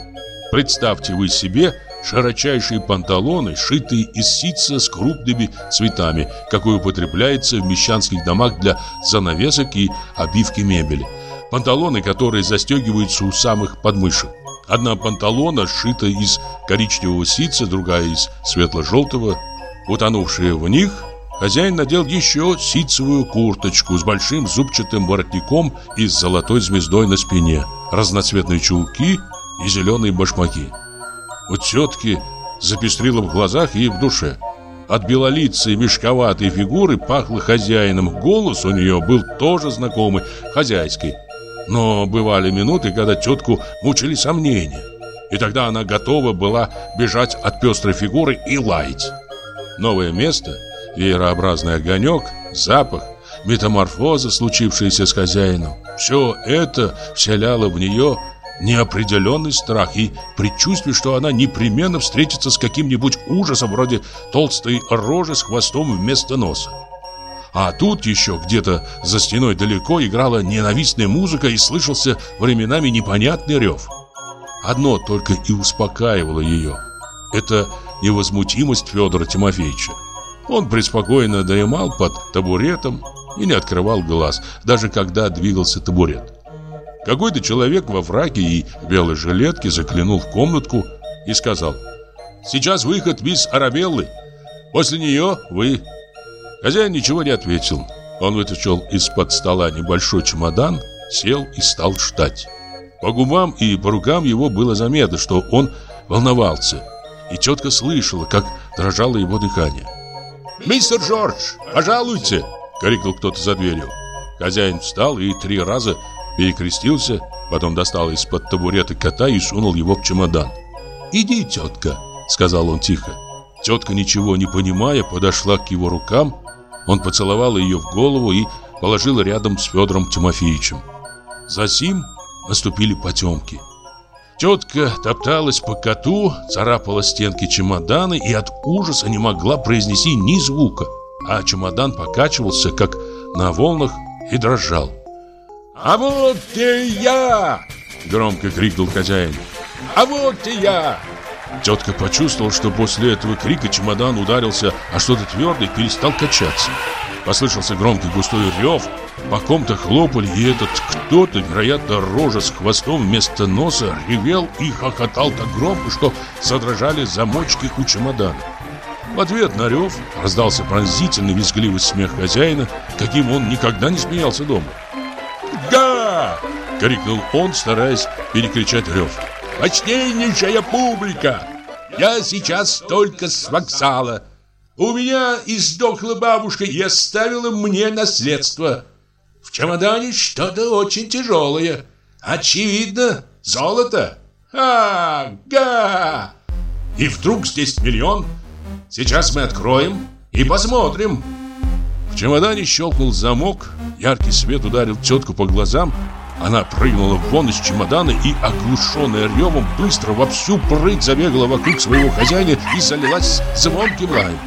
Представьте вы себе широчайшие панталоны, шитые из ситца с крупными цветами, какой употребляется в мещанских домах для занавесок и обивки мебели. Панталоны, которые застегиваются у самых подмышек. Одна панталона сшита из коричневого ситца, другая из светло-желтого. Утонувшие в них, хозяин надел еще ситцевую курточку с большим зубчатым воротником и с золотой звездой на спине, разноцветные чулки – и зеленые башмаки. У тетки запестрило в глазах и в душе. От белолицей мешковатой фигуры пахло хозяином. Голос у нее был тоже знакомый, хозяйский. Но бывали минуты, когда тетку мучили сомнения. И тогда она готова была бежать от пестрой фигуры и лаять. Новое место, веерообразный огонек, запах, метаморфоза, случившаяся с хозяином. Все это вселяло в нее неопределенный страх и предчувствие, что она непременно встретится с каким-нибудь ужасом вроде толстой рожи с хвостом вместо носа. А тут еще где-то за стеной далеко играла ненавистная музыка и слышался временами непонятный рев. Одно только и успокаивало ее. Это невозмутимость Федора Тимофеевича. Он преспокойно дремал под табуретом и не открывал глаз, даже когда двигался табурет. Какой-то человек во фраке и белой жилетке заглянул в комнатку и сказал «Сейчас выход мисс Арабеллы. После нее вы». Хозяин ничего не ответил. Он вытащил из-под стола небольшой чемодан, сел и стал ждать. По губам и по рукам его было заметно, что он волновался. И тетка слышала, как дрожало его дыхание. Мистер Джордж, пожалуйте!» — крикнул кто-то за дверью. Хозяин встал и три раза перекрестился, потом достал из-под табурета кота и сунул его в чемодан. «Иди, тетка», — сказал он тихо. Тетка, ничего не понимая, подошла к его рукам. Он поцеловал ее в голову и положил рядом с Федором Тимофеевичем. Затем наступили потемки. Тетка топталась по коту, царапала стенки чемодана и от ужаса не могла произнести ни звука, а чемодан покачивался, как на волнах, и дрожал. «А вот и я!» — громко крикнул хозяин. «А вот и я!» Тетка почувствовала, что после этого крика чемодан ударился, а что-то твердое перестал качаться. Послышался громкий густой рев, по ком-то хлопали, и этот кто-то, вероятно, рожа с хвостом вместо носа, ревел и хохотал так громко, что задрожали замочки у чемодана. В ответ на рев раздался пронзительный визгливый смех хозяина, каким он никогда не смеялся дома. «Да!» — крикнул он, стараясь перекричать рев. «Почтеннейшая публика! Я сейчас только с вокзала. У меня издохла бабушка и оставила мне наследство. В чемодане что-то очень тяжелое. Очевидно, золото. Ага! И вдруг здесь миллион. Сейчас мы откроем и посмотрим. В чемодане щелкнул замок, яркий свет ударил тетку по глазам. Она прыгнула вон из чемодана и, оглушенная ревом, быстро во всю прыть забегала вокруг своего хозяина и залилась звонким лаем.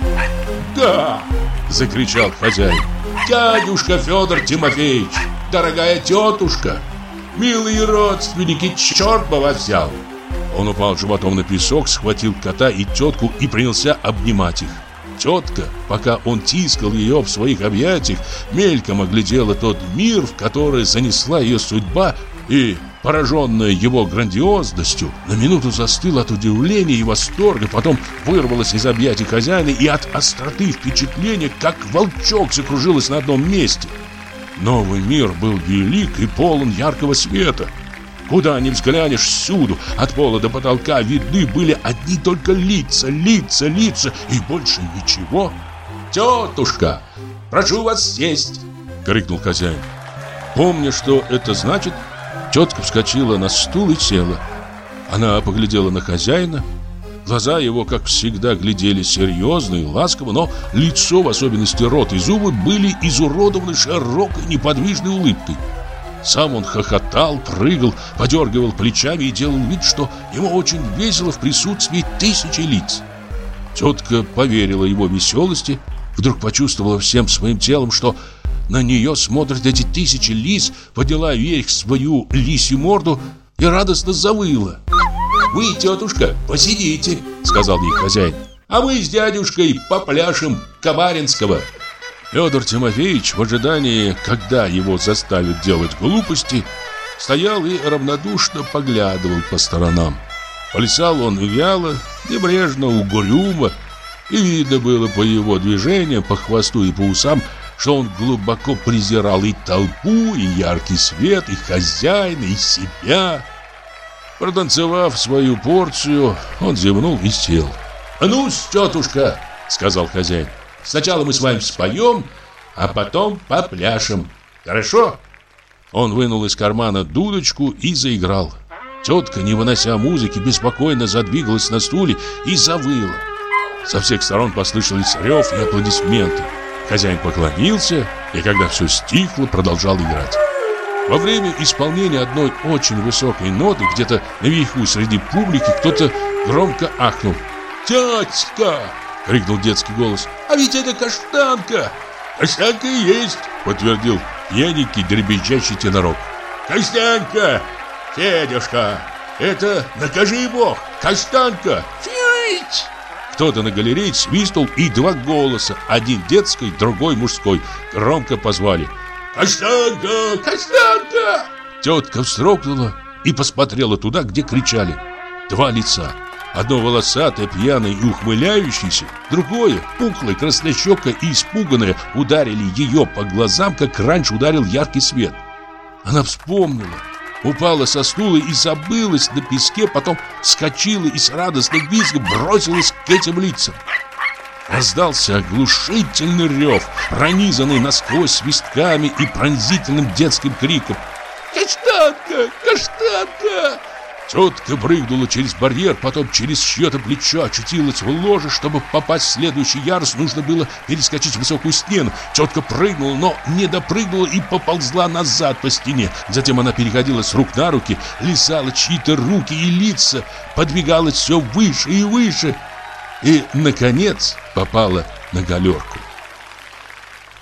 «Да!» – закричал хозяин. «Дядюшка Федор Тимофеевич! Дорогая тетушка! Милые родственники, черт бы вас взял!» Он упал животом на песок, схватил кота и тетку и принялся обнимать их. Тетка, пока он тискал ее в своих объятиях, мельком оглядела тот мир, в который занесла ее судьба, и, пораженная его грандиозностью, на минуту застыла от удивления и восторга, потом вырвалась из объятий хозяина и от остроты впечатления, как волчок, закружилась на одном месте. Новый мир был велик и полон яркого света. Куда ни взглянешь, всюду, от пола до потолка, видны были одни только лица, лица, лица и больше ничего. «Тетушка, прошу вас сесть!» — крикнул хозяин. Помня, что это значит, тетка вскочила на стул и села. Она поглядела на хозяина. Глаза его, как всегда, глядели серьезно и ласково, но лицо, в особенности рот и зубы, были изуродованы широкой неподвижной улыбкой. Сам он хохотал, прыгал, подергивал плечами и делал вид, что ему очень весело в присутствии тысячи лиц. Тетка поверила его веселости, вдруг почувствовала всем своим телом, что на нее смотрят эти тысячи лиц, подняла вверх свою лисью морду и радостно завыла. «Вы, тетушка, посидите», — сказал ей хозяин, «а мы с дядюшкой попляшем Кабаринского». Федор Тимофеевич в ожидании, когда его заставят делать глупости, стоял и равнодушно поглядывал по сторонам. Плясал он вяло, небрежно, угрюмо, и видно было по его движениям, по хвосту и по усам, что он глубоко презирал и толпу, и яркий свет, и хозяина, и себя. Протанцевав свою порцию, он зевнул и сел. «Ну, тетушка!» — сказал хозяин. Сначала мы с вами споем, а потом попляшем. Хорошо?» Он вынул из кармана дудочку и заиграл. Тетка, не вынося музыки, беспокойно задвигалась на стуле и завыла. Со всех сторон послышались рев и аплодисменты. Хозяин поклонился, и когда все стихло, продолжал играть. Во время исполнения одной очень высокой ноты, где-то наверху среди публики, кто-то громко ахнул. «Тетка!» — крикнул детский голос. «А ведь это каштанка!» «Каштанка и есть!» — подтвердил пьяненький дребезжащий тенорок. «Каштанка! Федюшка! Это накажи бог! Каштанка! Фить!» Кто-то на галерее свистнул, и два голоса, один детский, другой мужской, громко позвали. «Каштанка! Каштанка!» Тетка вздрогнула и посмотрела туда, где кричали. Два лица. Одно волосатое, пьяное и ухмыляющееся, другое, пухлое, краснощекое и испуганное, ударили ее по глазам, как раньше ударил яркий свет. Она вспомнила, упала со стула и забылась на песке, потом вскочила и с радостным визгом бросилась к этим лицам. раздался оглушительный рев, пронизанный насквозь свистками и пронзительным детским криком. «Каштанка! Каштанка!» Тетка прыгнула через барьер, потом через чье-то плечо очутилась в ложе. Чтобы попасть в следующий ярус, нужно было перескочить высокую стену. Тетка прыгнула, но не допрыгнула и поползла назад по стене. Затем она переходила с рук на руки, лизала чьи-то руки и лица, подвигалась все выше и выше. И, наконец, попала на галерку.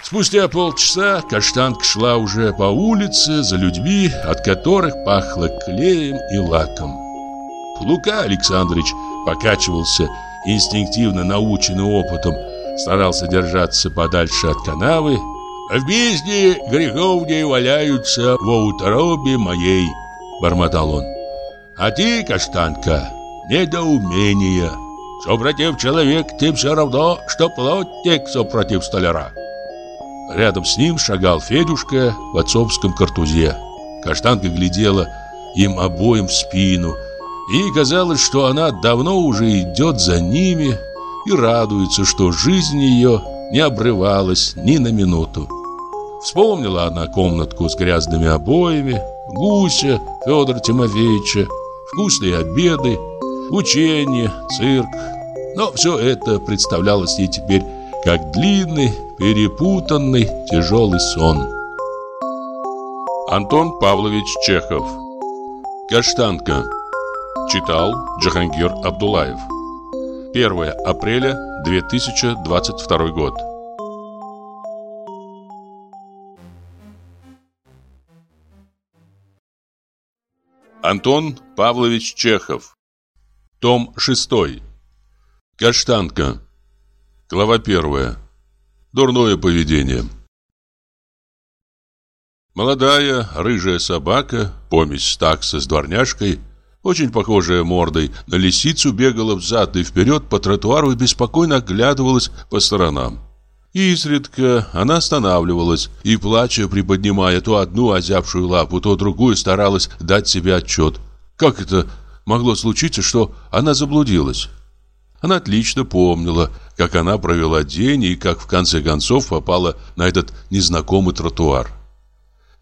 Спустя полчаса каштанка шла уже по улице за людьми, от которых пахло клеем и лаком. Лука Александрович покачивался, инстинктивно наученный опытом, старался держаться подальше от канавы. «В бездне греховнее валяются во утробе моей», — бормотал он. «А ты, каштанка, недоумение. Супротив человек ты все равно, что плотник супротив столяра». Рядом с ним шагал Федюшка в отцовском картузе. Каштанка глядела им обоим в спину, и казалось, что она давно уже идет за ними и радуется, что жизнь ее не обрывалась ни на минуту. Вспомнила она комнатку с грязными обоями, гуся Федора Тимофеевича, вкусные обеды, учение, цирк. Но все это представлялось ей теперь как длинный, перепутанный, тяжелый сон. Антон Павлович Чехов. Каштанка Читал Джахангир Абдулаев. 1 апреля 2022 год Антон Павлович Чехов. Том 6 Каштанка Глава первая. Дурное поведение. Молодая рыжая собака, помесь такса с дворняжкой, очень похожая мордой на лисицу, бегала взад и вперед по тротуару и беспокойно оглядывалась по сторонам. И изредка она останавливалась и, плача, приподнимая то одну озябшую лапу, то другую, старалась дать себе отчет. Как это могло случиться, что она заблудилась? Она отлично помнила, как она провела день и как в конце концов попала на этот незнакомый тротуар.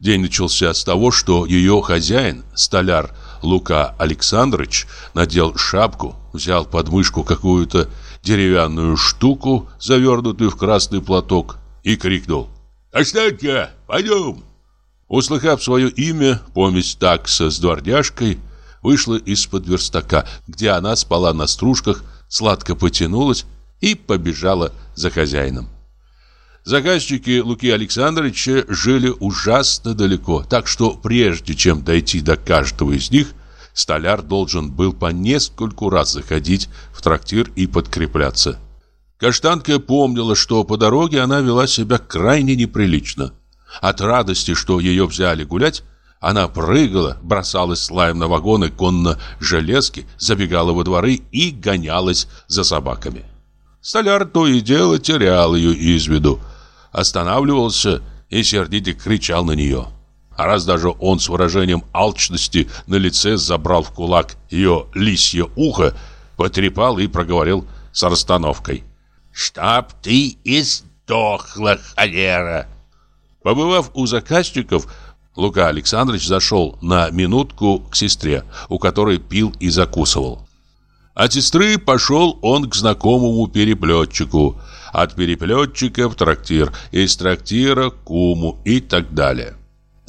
День начался с того, что ее хозяин, столяр Лука Александрович, надел шапку, взял под мышку какую-то деревянную штуку, завернутую в красный платок, и крикнул «Останька, пойдем!». Услыхав свое имя, помесь такса с дворняжкой вышла из-под верстака, где она спала на стружках, сладко потянулась и побежала за хозяином. Заказчики Луки Александровича жили ужасно далеко, так что прежде чем дойти до каждого из них, столяр должен был по нескольку раз заходить в трактир и подкрепляться. Каштанка помнила, что по дороге она вела себя крайне неприлично. От радости, что ее взяли гулять, она прыгала, бросалась с лаем на вагоны конно-железки, забегала во дворы и гонялась за собаками. Столяр то и дело терял ее из виду, останавливался и сердито кричал на нее. А раз даже он с выражением алчности на лице забрал в кулак ее лисье ухо, потрепал и проговорил с расстановкой. «Чтоб ты и сдохла, холера!» Побывав у заказчиков, Лука Александрович зашел на минутку к сестре, у которой пил и закусывал. От сестры пошел он к знакомому переплетчику, от переплетчика в трактир, из трактира к куму и так далее.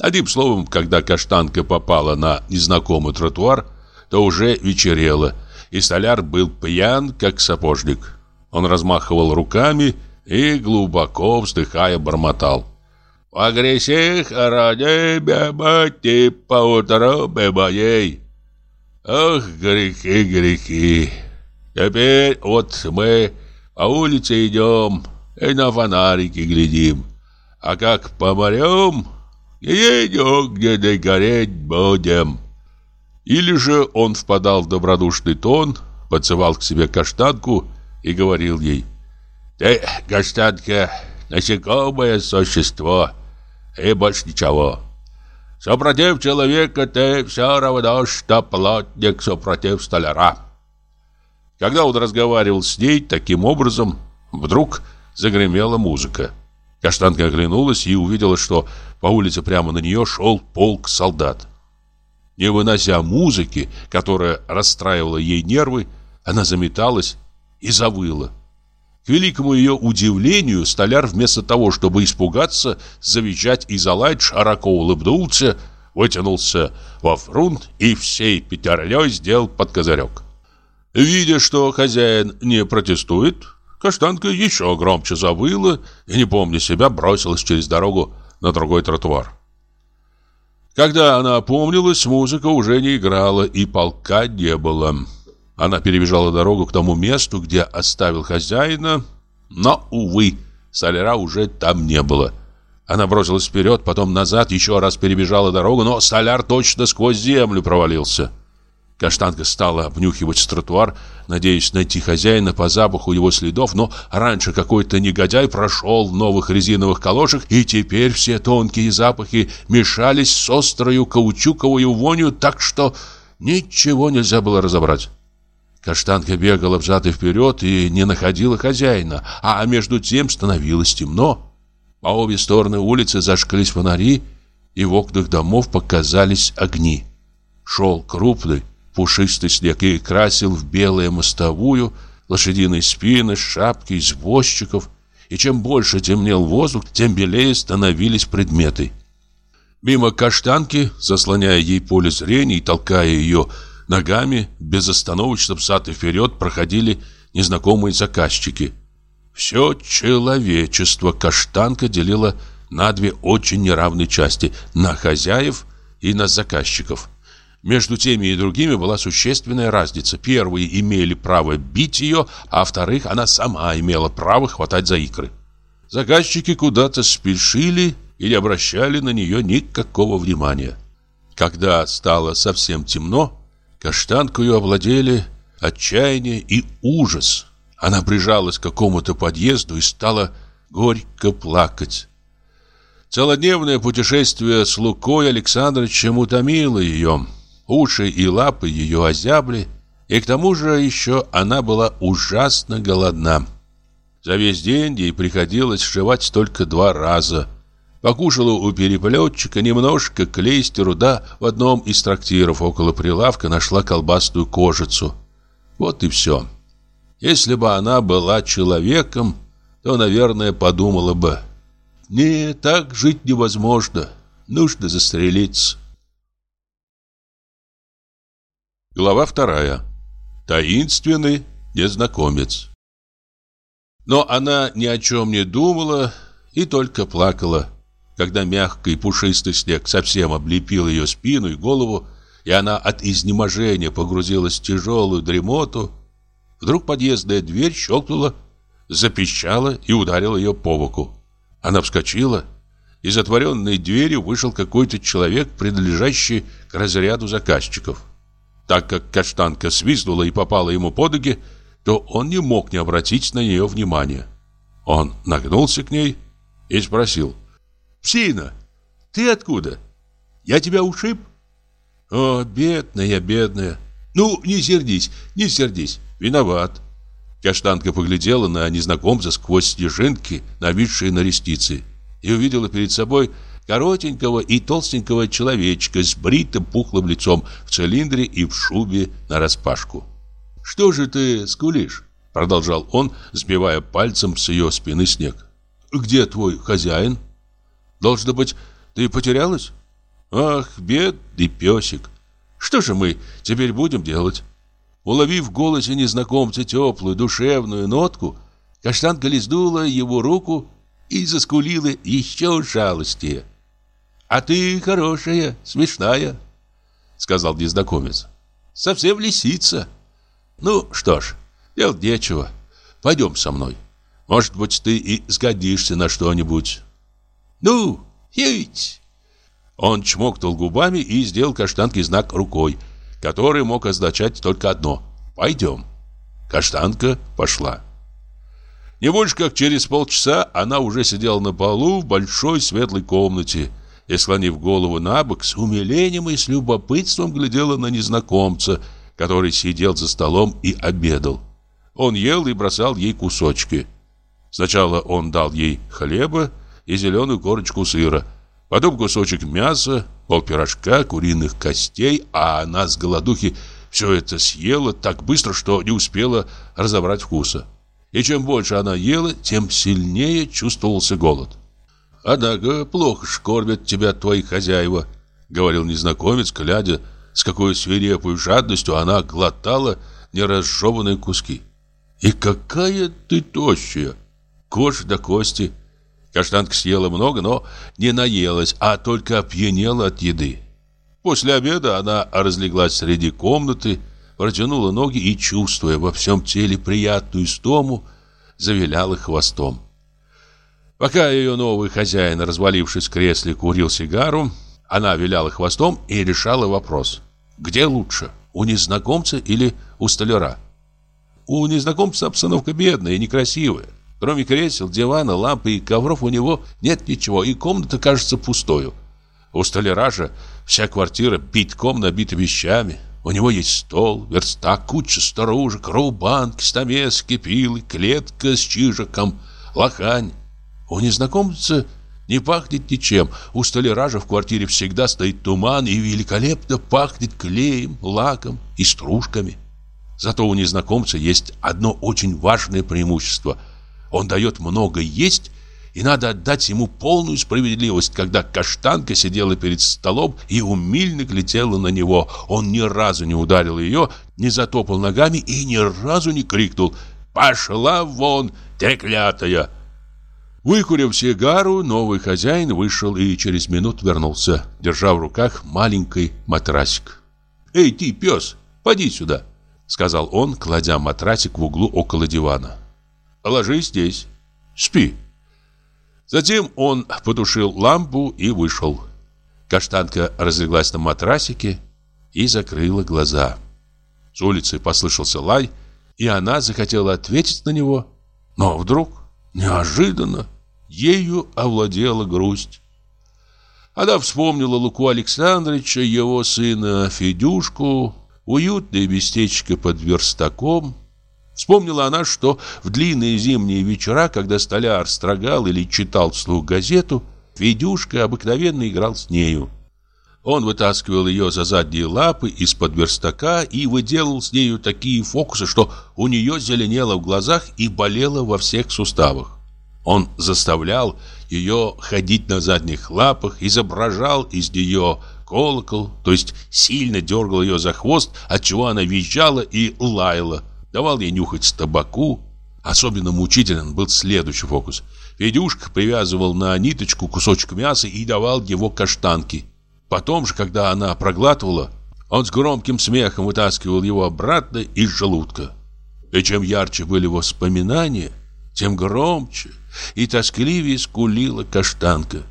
Одним словом, когда каштанка попала на незнакомый тротуар, то уже вечерело, и столяр был пьян, как сапожник. Он размахивал руками и, глубоко вздыхая, бормотал. По грехах ради бемати по утробе моей. Ох, грехи, грехи. Теперь вот мы по улице идем и на фонарики глядим. А как помрем, едем, где гореть будем. Или же он впадал в добродушный тон, подзывал к себе каштанку и говорил ей, «Ты, каштанка, насекомое существо, и больше ничего. Супротив человека ты все равно, что плотник супротив столяра. Когда он разговаривал с ней таким образом, Вдруг загремела музыка. Каштанка оглянулась и увидела, что по улице прямо на нее шел полк солдат. Не вынося музыки, которая расстраивала ей нервы, она заметалась и завыла. К великому ее удивлению, столяр вместо того, чтобы испугаться, завизжать и залать, широко улыбнулся, вытянулся во фрунт и всей пятерней сделал под козырек. Видя, что хозяин не протестует, каштанка еще громче завыла и, не помня себя, бросилась через дорогу на другой тротуар. Когда она опомнилась, музыка уже не играла и полка не было. Она перебежала дорогу к тому месту, где оставил хозяина, но, увы, соляра уже там не было. Она бросилась вперед, потом назад, еще раз перебежала дорогу, но соляр точно сквозь землю провалился. Каштанка стала обнюхивать тротуар, надеясь найти хозяина по запаху его следов, но раньше какой-то негодяй прошел в новых резиновых калошах, и теперь все тонкие запахи мешались с острою каучуковую вонью, так что ничего нельзя было разобрать. Каштанка бегала взад и вперед и не находила хозяина, а между тем становилось темно. По обе стороны улицы зажглись фонари, и в окнах домов показались огни. Шел крупный, пушистый снег и красил в белое мостовую, лошадиные спины, шапки извозчиков. И чем больше темнел воздух, тем белее становились предметы. Мимо каштанки, заслоняя ей поле зрения и толкая ее ногами, безостановочно взад и вперед проходили незнакомые заказчики. Все человечество каштанка делила на две очень неравные части – на хозяев и на заказчиков. Между теми и другими была существенная разница. Первые имели право бить ее, а вторых она сама имела право хватать за икры. Заказчики куда-то спешили и не обращали на нее никакого внимания. Когда стало совсем темно, каштанкою овладели отчаяние и ужас. Она прижалась к какому-то подъезду и стала горько плакать. Целодневное путешествие с Лукой Александровичем утомило ее. Уши и лапы ее озябли, и к тому же еще она была ужасно голодна. За весь день ей приходилось жевать только два раза. Покушала у переплетчика немножко клейстеру, да в одном из трактиров около прилавка нашла колбасную кожицу. Вот и все. Если бы она была человеком, то, наверное, подумала бы, «Не, так жить невозможно, нужно застрелиться». Глава вторая. Таинственный незнакомец. Но она ни о чем не думала и только плакала. Когда мягкий пушистый снег совсем облепил ее спину и голову, и она от изнеможения погрузилась в тяжелую дремоту, вдруг подъездная дверь щелкнула, запищала и ударила ее по боку. Она вскочила. Из отворенной двери вышел какой-то человек, принадлежащий к разряду заказчиков. Так как каштанка свистнула и попала ему под ноги, то он не мог не обратить на нее внимания. Он нагнулся к ней и спросил. «Псина, ты откуда? Я тебя ушиб?» «О, бедная, бедная! Ну, не сердись, не сердись, виноват!» Каштанка поглядела на незнакомца сквозь снежинки, нависшие на ресницы, и увидела перед собой коротенького и толстенького человечка с бритым пухлым лицом в цилиндре и в шубе нараспашку. «Что же ты скулишь?» — продолжал он, сбивая пальцем с ее спины снег. «Где твой хозяин? Должно быть, ты потерялась? Ах, бедный песик! Что же мы теперь будем делать?» Уловив в голосе незнакомца теплую душевную нотку, каштанка лизнула его руку и заскулила еще жалостнее. «А ты хорошая, смешная», — сказал незнакомец. «Совсем лисица. Ну что ж, делать нечего. Пойдем со мной. Может быть, ты и сгодишься на что-нибудь». «Ну, едь!» Он чмокнул губами и сделал каштанке знак рукой, который мог означать только одно «Пойдем». Каштанка пошла. Не больше как через полчаса она уже сидела на полу в большой светлой комнате, и, склонив голову на бок, с умилением и с любопытством глядела на незнакомца, который сидел за столом и обедал. Он ел и бросал ей кусочки. Сначала он дал ей хлеба и зеленую корочку сыра, потом кусочек мяса, полпирожка, куриных костей, а она с голодухи все это съела так быстро, что не успела разобрать вкуса. И чем больше она ела, тем сильнее чувствовался голод. «Однако плохо ж кормят тебя твои хозяева», — говорил незнакомец, глядя, с какой свирепой жадностью она глотала неразжеванные куски. «И какая ты тощая! Кожа до кости!» Каштанка съела много, но не наелась, а только опьянела от еды. После обеда она разлеглась среди комнаты, протянула ноги и, чувствуя во всем теле приятную стому, завиляла хвостом. Пока ее новый хозяин, развалившись в кресле, курил сигару, она виляла хвостом и решала вопрос. Где лучше, у незнакомца или у столяра? У незнакомца обстановка бедная и некрасивая. Кроме кресел, дивана, лампы и ковров у него нет ничего, и комната кажется пустою. У столяра же вся квартира битком набита вещами. У него есть стол, верстак, куча старушек, рубанки, стамески, пилы, клетка с чижиком, лохань. У незнакомца не пахнет ничем. У столяра же в квартире всегда стоит туман и великолепно пахнет клеем, лаком и стружками. Зато у незнакомца есть одно очень важное преимущество. Он дает много есть, и надо отдать ему полную справедливость, когда каштанка сидела перед столом и умильно глядела на него. Он ни разу не ударил ее, не затопал ногами и ни разу не крикнул «Пошла вон, треклятая!» Выкурив сигару, новый хозяин вышел и через минут вернулся, держа в руках маленький матрасик. «Эй, ты, пес, поди сюда!» Сказал он, кладя матрасик в углу около дивана. «Ложись здесь, спи!» Затем он потушил лампу и вышел. Каштанка разлеглась на матрасике и закрыла глаза. С улицы послышался лай, и она захотела ответить на него, но вдруг Неожиданно ею овладела грусть. Она вспомнила Луку Александровича, его сына Федюшку, уютное местечко под верстаком. Вспомнила она, что в длинные зимние вечера, когда столяр строгал или читал вслух газету, Федюшка обыкновенно играл с нею. Он вытаскивал ее за задние лапы из-под верстака и выделал с нею такие фокусы, что у нее зеленело в глазах и болело во всех суставах. Он заставлял ее ходить на задних лапах, изображал из нее колокол, то есть сильно дергал ее за хвост, отчего она визжала и лаяла, давал ей нюхать табаку. Особенно мучителен был следующий фокус. Федюшка привязывал на ниточку кусочек мяса и давал его каштанке. Потом же, когда она проглатывала, он с громким смехом вытаскивал его обратно из желудка. И чем ярче были воспоминания, тем громче и тоскливее скулила каштанка.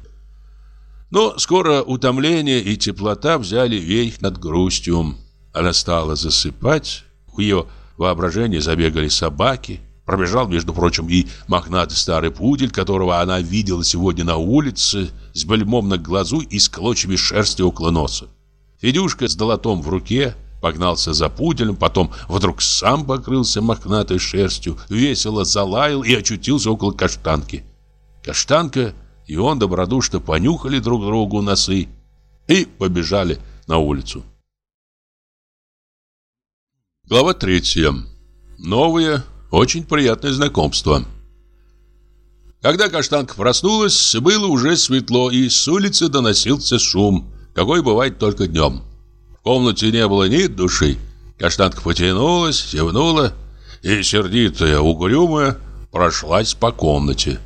Но скоро утомление и теплота взяли верх над грустью. Она стала засыпать, в ее воображении забегали собаки, Пробежал, между прочим, и мохнатый старый пудель, которого она видела сегодня на улице, с бельмом на глазу и с клочьями шерсти около носа. Федюшка с долотом в руке погнался за пуделем, потом вдруг сам покрылся мохнатой шерстью, весело залаял и очутился около каштанки. Каштанка и он добродушно понюхали друг другу носы и побежали на улицу. Глава третья. Новые очень приятное знакомство. Когда каштанка проснулась, было уже светло, и с улицы доносился шум, какой бывает только днем. В комнате не было ни души. Каштанка потянулась, зевнула и, сердитая, угрюмая, прошлась по комнате.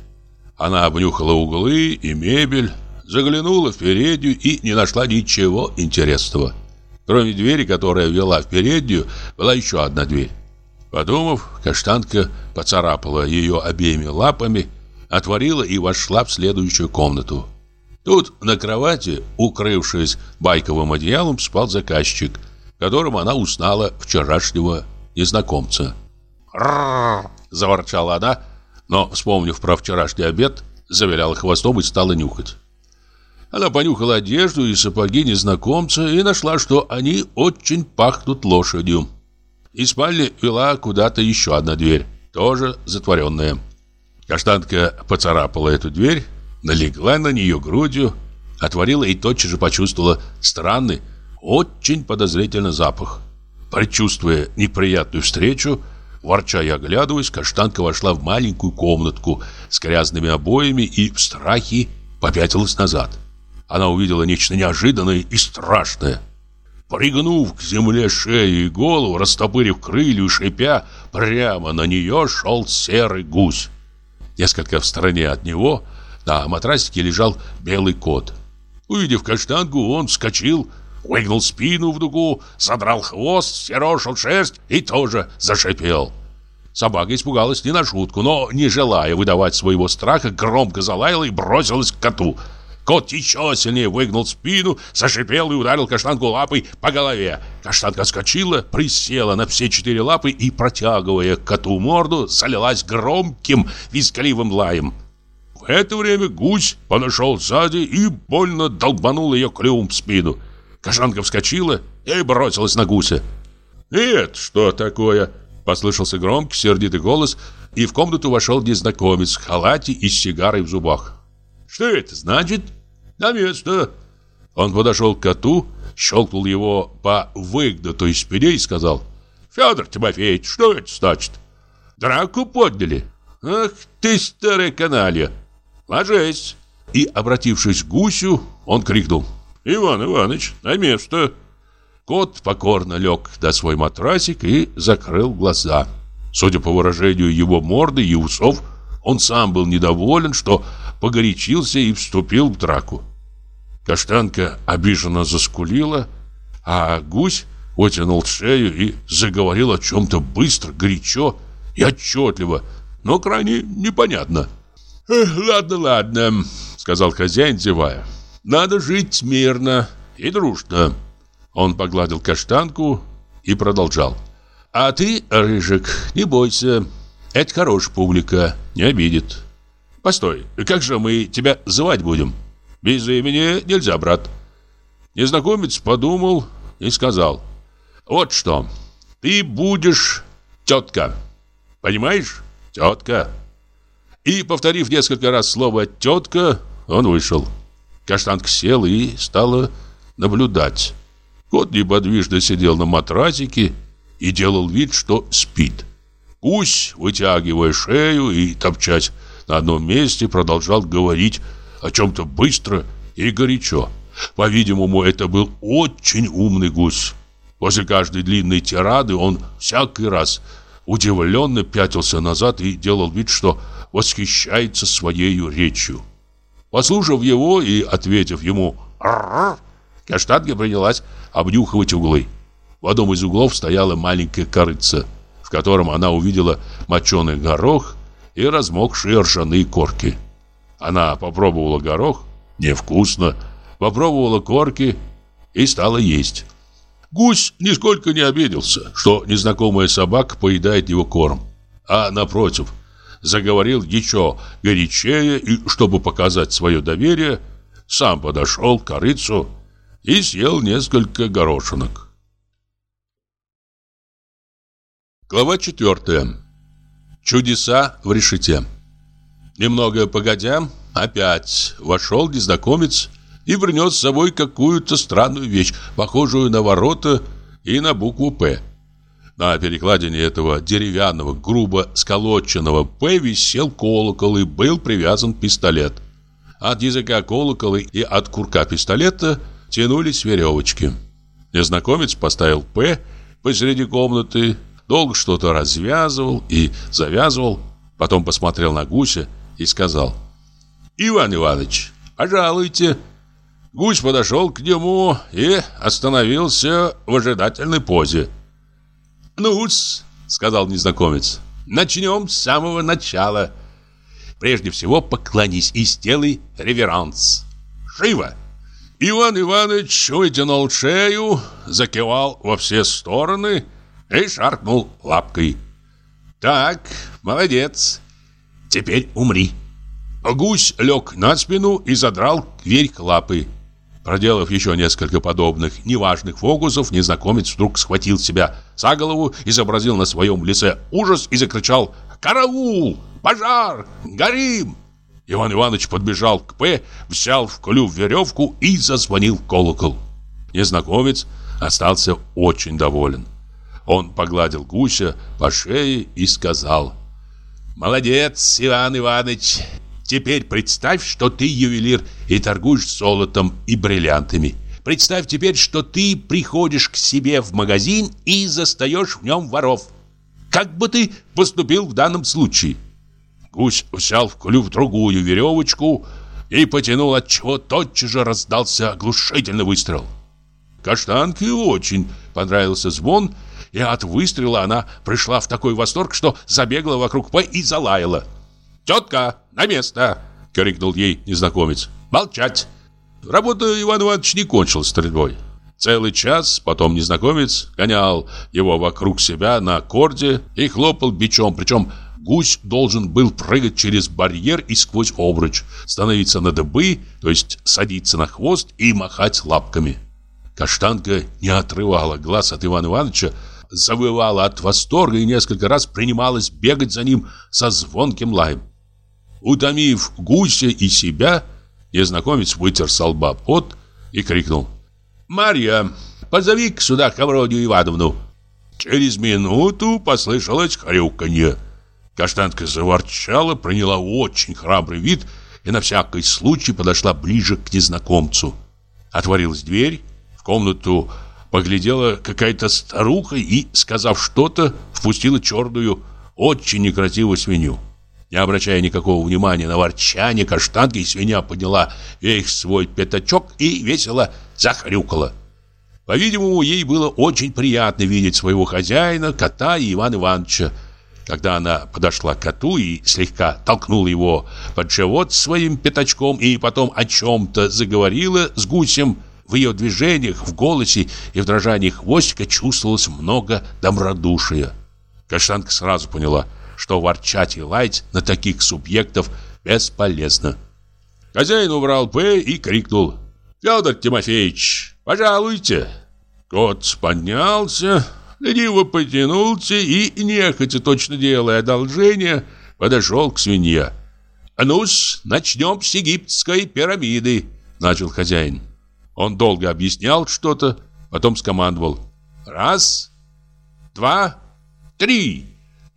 Она обнюхала углы и мебель, заглянула в переднюю и не нашла ничего интересного. Кроме двери, которая вела в переднюю, была еще одна дверь. Подумав, каштанка поцарапала ее обеими лапами, отворила и вошла в следующую комнату. Тут на кровати, укрывшись байковым одеялом, спал заказчик, которым она узнала вчерашнего незнакомца. «Рррр!» – заворчала она, но, вспомнив про вчерашний обед, завиляла хвостом и стала нюхать. Она понюхала одежду и сапоги незнакомца и нашла, что они очень пахнут лошадью. Из спальни вела куда-то еще одна дверь, тоже затворенная. Каштанка поцарапала эту дверь, налегла на нее грудью, отворила и тотчас же почувствовала странный, очень подозрительный запах. Предчувствуя неприятную встречу, ворча и оглядываясь, Каштанка вошла в маленькую комнатку с грязными обоями и в страхе попятилась назад. Она увидела нечто неожиданное и страшное. Пригнув к земле шею и голову, растопырив крылья и шипя, прямо на нее шел серый гусь. Несколько в стороне от него на матрасике лежал белый кот. Увидев каштанку, он вскочил, выгнул спину в дугу, задрал хвост, серошил шерсть и тоже зашипел. Собака испугалась не на шутку, но, не желая выдавать своего страха, громко залаяла и бросилась к коту. Кот еще сильнее выгнул спину, зашипел и ударил каштанку лапой по голове. Каштанка скочила, присела на все четыре лапы и, протягивая коту морду, залилась громким визгливым лаем. В это время гусь подошел сзади и больно долбанул ее клювом в спину. Каштанка вскочила и бросилась на гуся. «Это что такое?» Послышался громкий, сердитый голос, и в комнату вошел незнакомец в халате и с сигарой в зубах. «Что это значит?» «На место!» Он подошел к коту, щелкнул его по выгнутой спине и сказал «Федор Тимофеевич, что это значит?» «Драку подняли!» «Ах ты, старая каналья!» «Ложись!» И, обратившись к гусю, он крикнул «Иван Иванович, на место!» Кот покорно лег на свой матрасик и закрыл глаза. Судя по выражению его морды и усов, он сам был недоволен, что погорячился и вступил в драку. Каштанка обиженно заскулила, а гусь вытянул шею и заговорил о чем-то быстро, горячо и отчетливо, но крайне непонятно. «Ладно, ладно», — сказал хозяин, зевая. «Надо жить мирно и дружно». Он погладил каштанку и продолжал. «А ты, Рыжик, не бойся. Это хорошая публика, не обидит. Постой, как же мы тебя звать будем? Без имени нельзя, брат». Незнакомец подумал и сказал. «Вот что, ты будешь тетка. Понимаешь? Тетка». И, повторив несколько раз слово «тетка», он вышел. Каштанка сел и стала наблюдать. Кот неподвижно сидел на матрасике и делал вид, что спит. Гусь, вытягивая шею и топчась на одном месте, продолжал говорить о чем-то быстро и горячо. По-видимому, это был очень умный гусь. После каждой длинной тирады он всякий раз удивленно пятился назад и делал вид, что восхищается своей речью. Послушав его и ответив ему «Р-р-р», Каштанка принялась обнюхивать углы. В одном из углов стояла маленькая корыца, в котором она увидела моченый горох и размокшие ржаные корки. Она попробовала горох, невкусно, попробовала корки и стала есть. Гусь нисколько не обиделся, что незнакомая собака поедает его корм, а напротив, заговорил еще горячее и, чтобы показать свое доверие, сам подошел к корыцу и съел несколько горошинок. Глава четвертая. Чудеса в решете. Немного погодя, опять вошел незнакомец и принес с собой какую-то странную вещь, похожую на ворота и на букву «П». На перекладине этого деревянного, грубо сколоченного «П» висел колокол и был привязан пистолет. От языка колокола и от курка пистолета – тянулись веревочки. Незнакомец поставил «П» посреди комнаты, долго что-то развязывал и завязывал, потом посмотрел на гуся и сказал «Иван Иванович, пожалуйте». Гусь подошел к нему и остановился в ожидательной позе. «Ну-с», — сказал незнакомец, — «начнем с самого начала. Прежде всего поклонись и сделай реверанс. Живо!» Иван Иванович вытянул шею, закивал во все стороны и шаркнул лапкой. «Так, молодец. Теперь умри». Гусь лег на спину и задрал вверх лапы. Проделав еще несколько подобных неважных фокусов, незнакомец вдруг схватил себя за голову, изобразил на своем лице ужас и закричал «Караул!». Пожар! Горим!» Иван Иванович подбежал к П, взял в клюв веревку и зазвонил колокол. Незнакомец остался очень доволен. Он погладил гуся по шее и сказал «Молодец, Иван Иванович! Теперь представь, что ты ювелир и торгуешь золотом и бриллиантами. Представь теперь, что ты приходишь к себе в магазин и застаешь в нем воров. Как бы ты поступил в данном случае?» Гусь взял в клюв другую веревочку и потянул, от чего тотчас же раздался оглушительный выстрел. Каштанке очень понравился звон, и от выстрела она пришла в такой восторг, что забегала вокруг П и залаяла. «Тетка, на место!» — крикнул ей незнакомец. «Молчать!» Работа Иван Иванович не кончилась стрельбой. Целый час потом незнакомец гонял его вокруг себя на корде и хлопал бичом, причем гусь должен был прыгать через барьер и сквозь обруч, становиться на дыбы, то есть садиться на хвост и махать лапками. Каштанка не отрывала глаз от Ивана Ивановича, завывала от восторга и несколько раз принималась бегать за ним со звонким лаем. Утомив гуся и себя, незнакомец вытер со лба пот и крикнул «Марья, позови-ка сюда Ковродию Ивановну!» Через минуту послышалось хрюканье. Каштанка заворчала, приняла очень храбрый вид и на всякий случай подошла ближе к незнакомцу. Отворилась дверь, комнату поглядела какая-то старуха и, сказав что-то, впустила черную, очень некрасивую свинью. Не обращая никакого внимания на ворчание каштанки, свинья подняла весь свой пятачок и весело захрюкала. По-видимому, ей было очень приятно видеть своего хозяина, кота и Ивана Ивановича. Когда она подошла к коту и слегка толкнула его под живот своим пятачком и потом о чем-то заговорила с гусем, в ее движениях, в голосе и в дрожании хвостика чувствовалось много добродушия. Каштанка сразу поняла, что ворчать и лаять на таких субъектов бесполезно. Хозяин убрал «П» и крикнул «Федор Тимофеевич, пожалуйте!» Кот поднялся, лениво потянулся и, нехотя точно делая одолжение, подошел к свинье. «Ну-с, начнем с египетской пирамиды», — начал хозяин. Он долго объяснял что-то, потом скомандовал. «Раз, два, три!»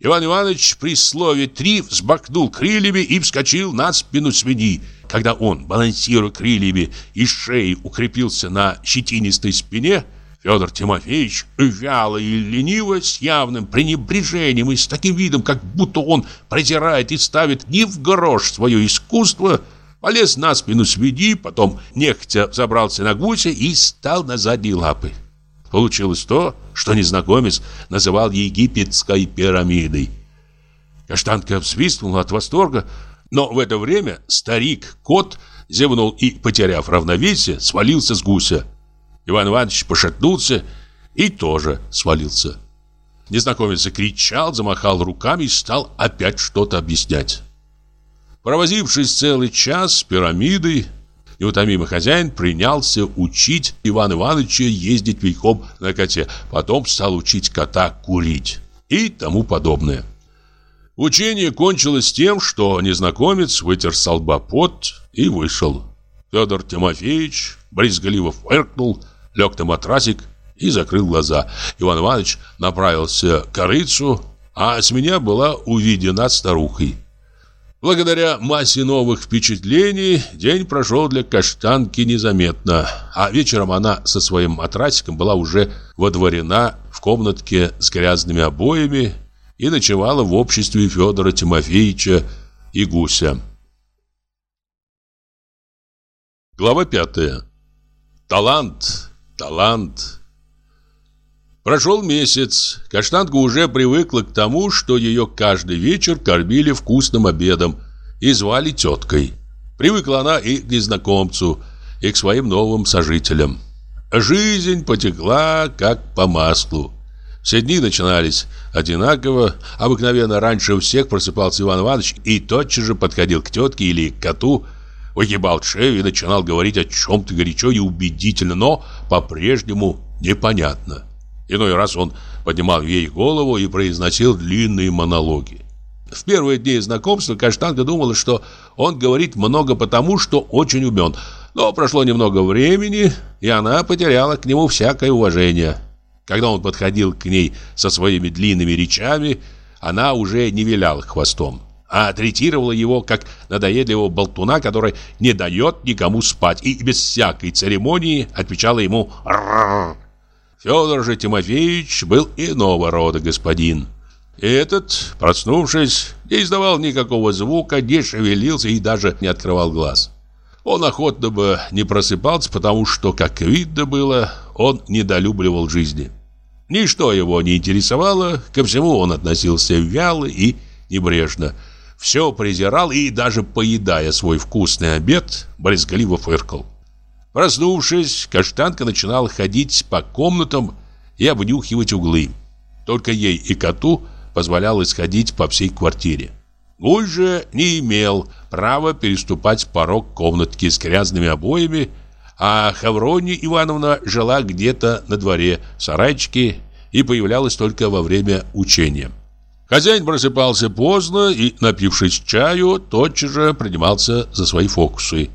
Иван Иванович при слове «три» взбакнул крыльями и вскочил на спину свиньи. Когда он, балансируя крыльями и шеей, укрепился на щетинистой спине, Федор Тимофеевич вяло и лениво, с явным пренебрежением и с таким видом, как будто он презирает и ставит не в грош свое искусство – Полез на спину свиньи, потом нехотя забрался на гуся и стал на задние лапы. Получилось то, что незнакомец называл египетской пирамидой. Каштанка взвистнула от восторга, но в это время старик-кот зевнул и, потеряв равновесие, свалился с гуся. Иван Иванович пошатнулся и тоже свалился. Незнакомец закричал, замахал руками и стал опять что-то объяснять. Провозившись целый час с пирамидой, неутомимый хозяин принялся учить Ивана Ивановича ездить верхом на коте, потом стал учить кота курить и тому подобное. Учение кончилось тем, что незнакомец вытер с лба пот и вышел. Федор Тимофеевич брезгливо фыркнул, лег на матрасик и закрыл глаза. Иван Иванович направился к корыцу, а с меня была увидена старухой. Благодаря массе новых впечатлений день прошел для каштанки незаметно, а вечером она со своим матрасиком была уже водворена в комнатке с грязными обоями и ночевала в обществе Федора Тимофеевича и Гуся. Глава пятая. Талант, талант. Прошел месяц. Каштанка уже привыкла к тому, что ее каждый вечер кормили вкусным обедом и звали теткой. Привыкла она и к незнакомцу, и к своим новым сожителям. Жизнь потекла, как по маслу. Все дни начинались одинаково. Обыкновенно раньше всех просыпался Иван Иванович и тотчас же подходил к тетке или к коту, выгибал шею и начинал говорить о чем-то горячо и убедительно, но по-прежнему непонятно. Иной раз он поднимал ей голову и произносил длинные монологи. В первые дни знакомства Каштанка думала, что он говорит много потому, что очень умен. Но прошло немного времени, и она потеряла к нему всякое уважение. Когда он подходил к ней со своими длинными речами, она уже не виляла хвостом, а третировала его как надоедливого болтуна, который не дает никому спать, и без всякой церемонии отвечала ему «Рррр». Федор же Тимофеевич был иного рода господин. И этот, проснувшись, не издавал никакого звука, не шевелился и даже не открывал глаз. Он охотно бы не просыпался, потому что, как видно было, он недолюбливал жизни. Ничто его не интересовало, ко всему он относился вяло и небрежно. Все презирал и, даже поедая свой вкусный обед, брезгливо фыркал. Проснувшись, каштанка начинала ходить по комнатам и обнюхивать углы. Только ей и коту – позволял исходить по всей квартире. Гуль же не имел права переступать порог комнатки с грязными обоями, а Хаврония Ивановна жила где-то на дворе в сарайчике и появлялась только во время учения. Хозяин просыпался поздно и, напившись чаю, тотчас же принимался за свои фокусы.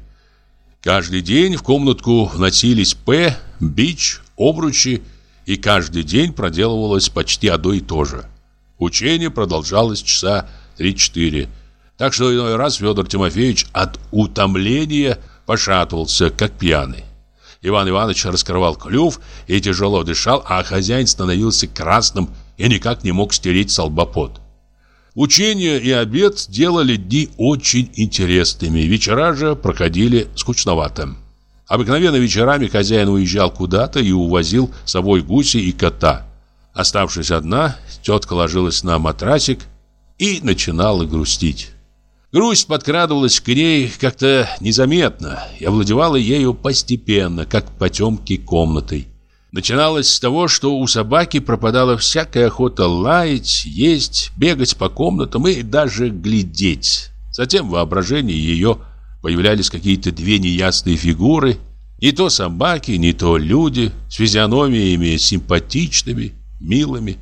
Каждый день в комнатку вносились П, бич, обручи, и каждый день проделывалось почти одно и то же – Учение продолжалось часа 3-4. Так что иной раз Федор Тимофеевич от утомления пошатывался, как пьяный. Иван Иванович раскрывал клюв и тяжело дышал, а хозяин становился красным и никак не мог стереть с. Учение и обед делали дни очень интересными, вечера же проходили скучновато. Обыкновенно вечерами хозяин уезжал куда-то и увозил с собой гуси и кота. Оставшись одна, тетка ложилась на матрасик и начинала грустить. Грусть подкрадывалась к ней как-то незаметно и овладевала ею постепенно, как потемки комнатой. Начиналось с того, что у собаки пропадала всякая охота лаять, есть, бегать по комнатам и даже глядеть. Затем в воображении ее появлялись какие-то две неясные фигуры, не то собаки, не то люди, с физиономиями симпатичными, милыми,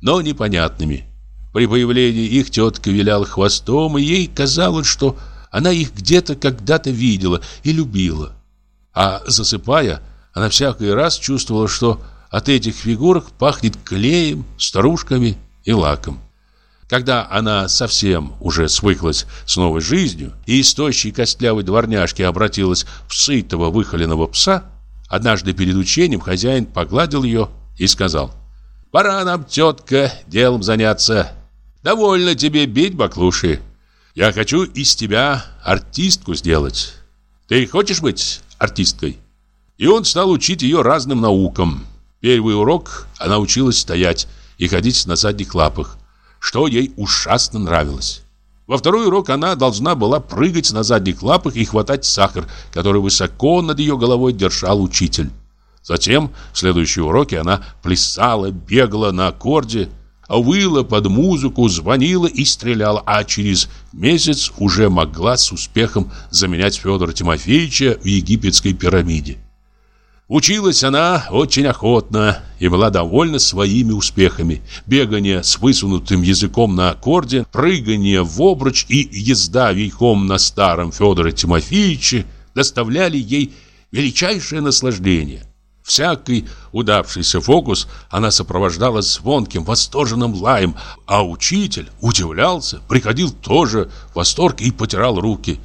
но непонятными. При появлении их тетка виляла хвостом, и ей казалось, что она их где-то когда-то видела и любила. А засыпая, она всякий раз чувствовала, что от этих фигурок пахнет клеем, старушками и лаком. Когда она совсем уже свыклась с новой жизнью и из тощей костлявой дворняжки обратилась в сытого выхоленного пса, однажды перед учением хозяин погладил ее и сказал Пора нам, тетка, делом заняться. Довольно тебе бить баклуши. Я хочу из тебя артистку сделать. Ты хочешь быть артисткой?» И он стал учить ее разным наукам. Первый урок она училась стоять и ходить на задних лапах, что ей ужасно нравилось. Во второй урок она должна была прыгать на задних лапах и хватать сахар, который высоко над ее головой держал учитель. Затем в следующие уроки она плясала, бегала на аккорде, выла под музыку, звонила и стреляла, а через месяц уже могла с успехом заменять Федора Тимофеевича в египетской пирамиде. Училась она очень охотно и была довольна своими успехами. Бегание с высунутым языком на аккорде, прыгание в обруч и езда вейком на старом Федоре Тимофеевиче доставляли ей величайшее наслаждение. Всякий удавшийся фокус она сопровождала звонким, восторженным лаем, а учитель удивлялся, приходил тоже в восторг и потирал руки.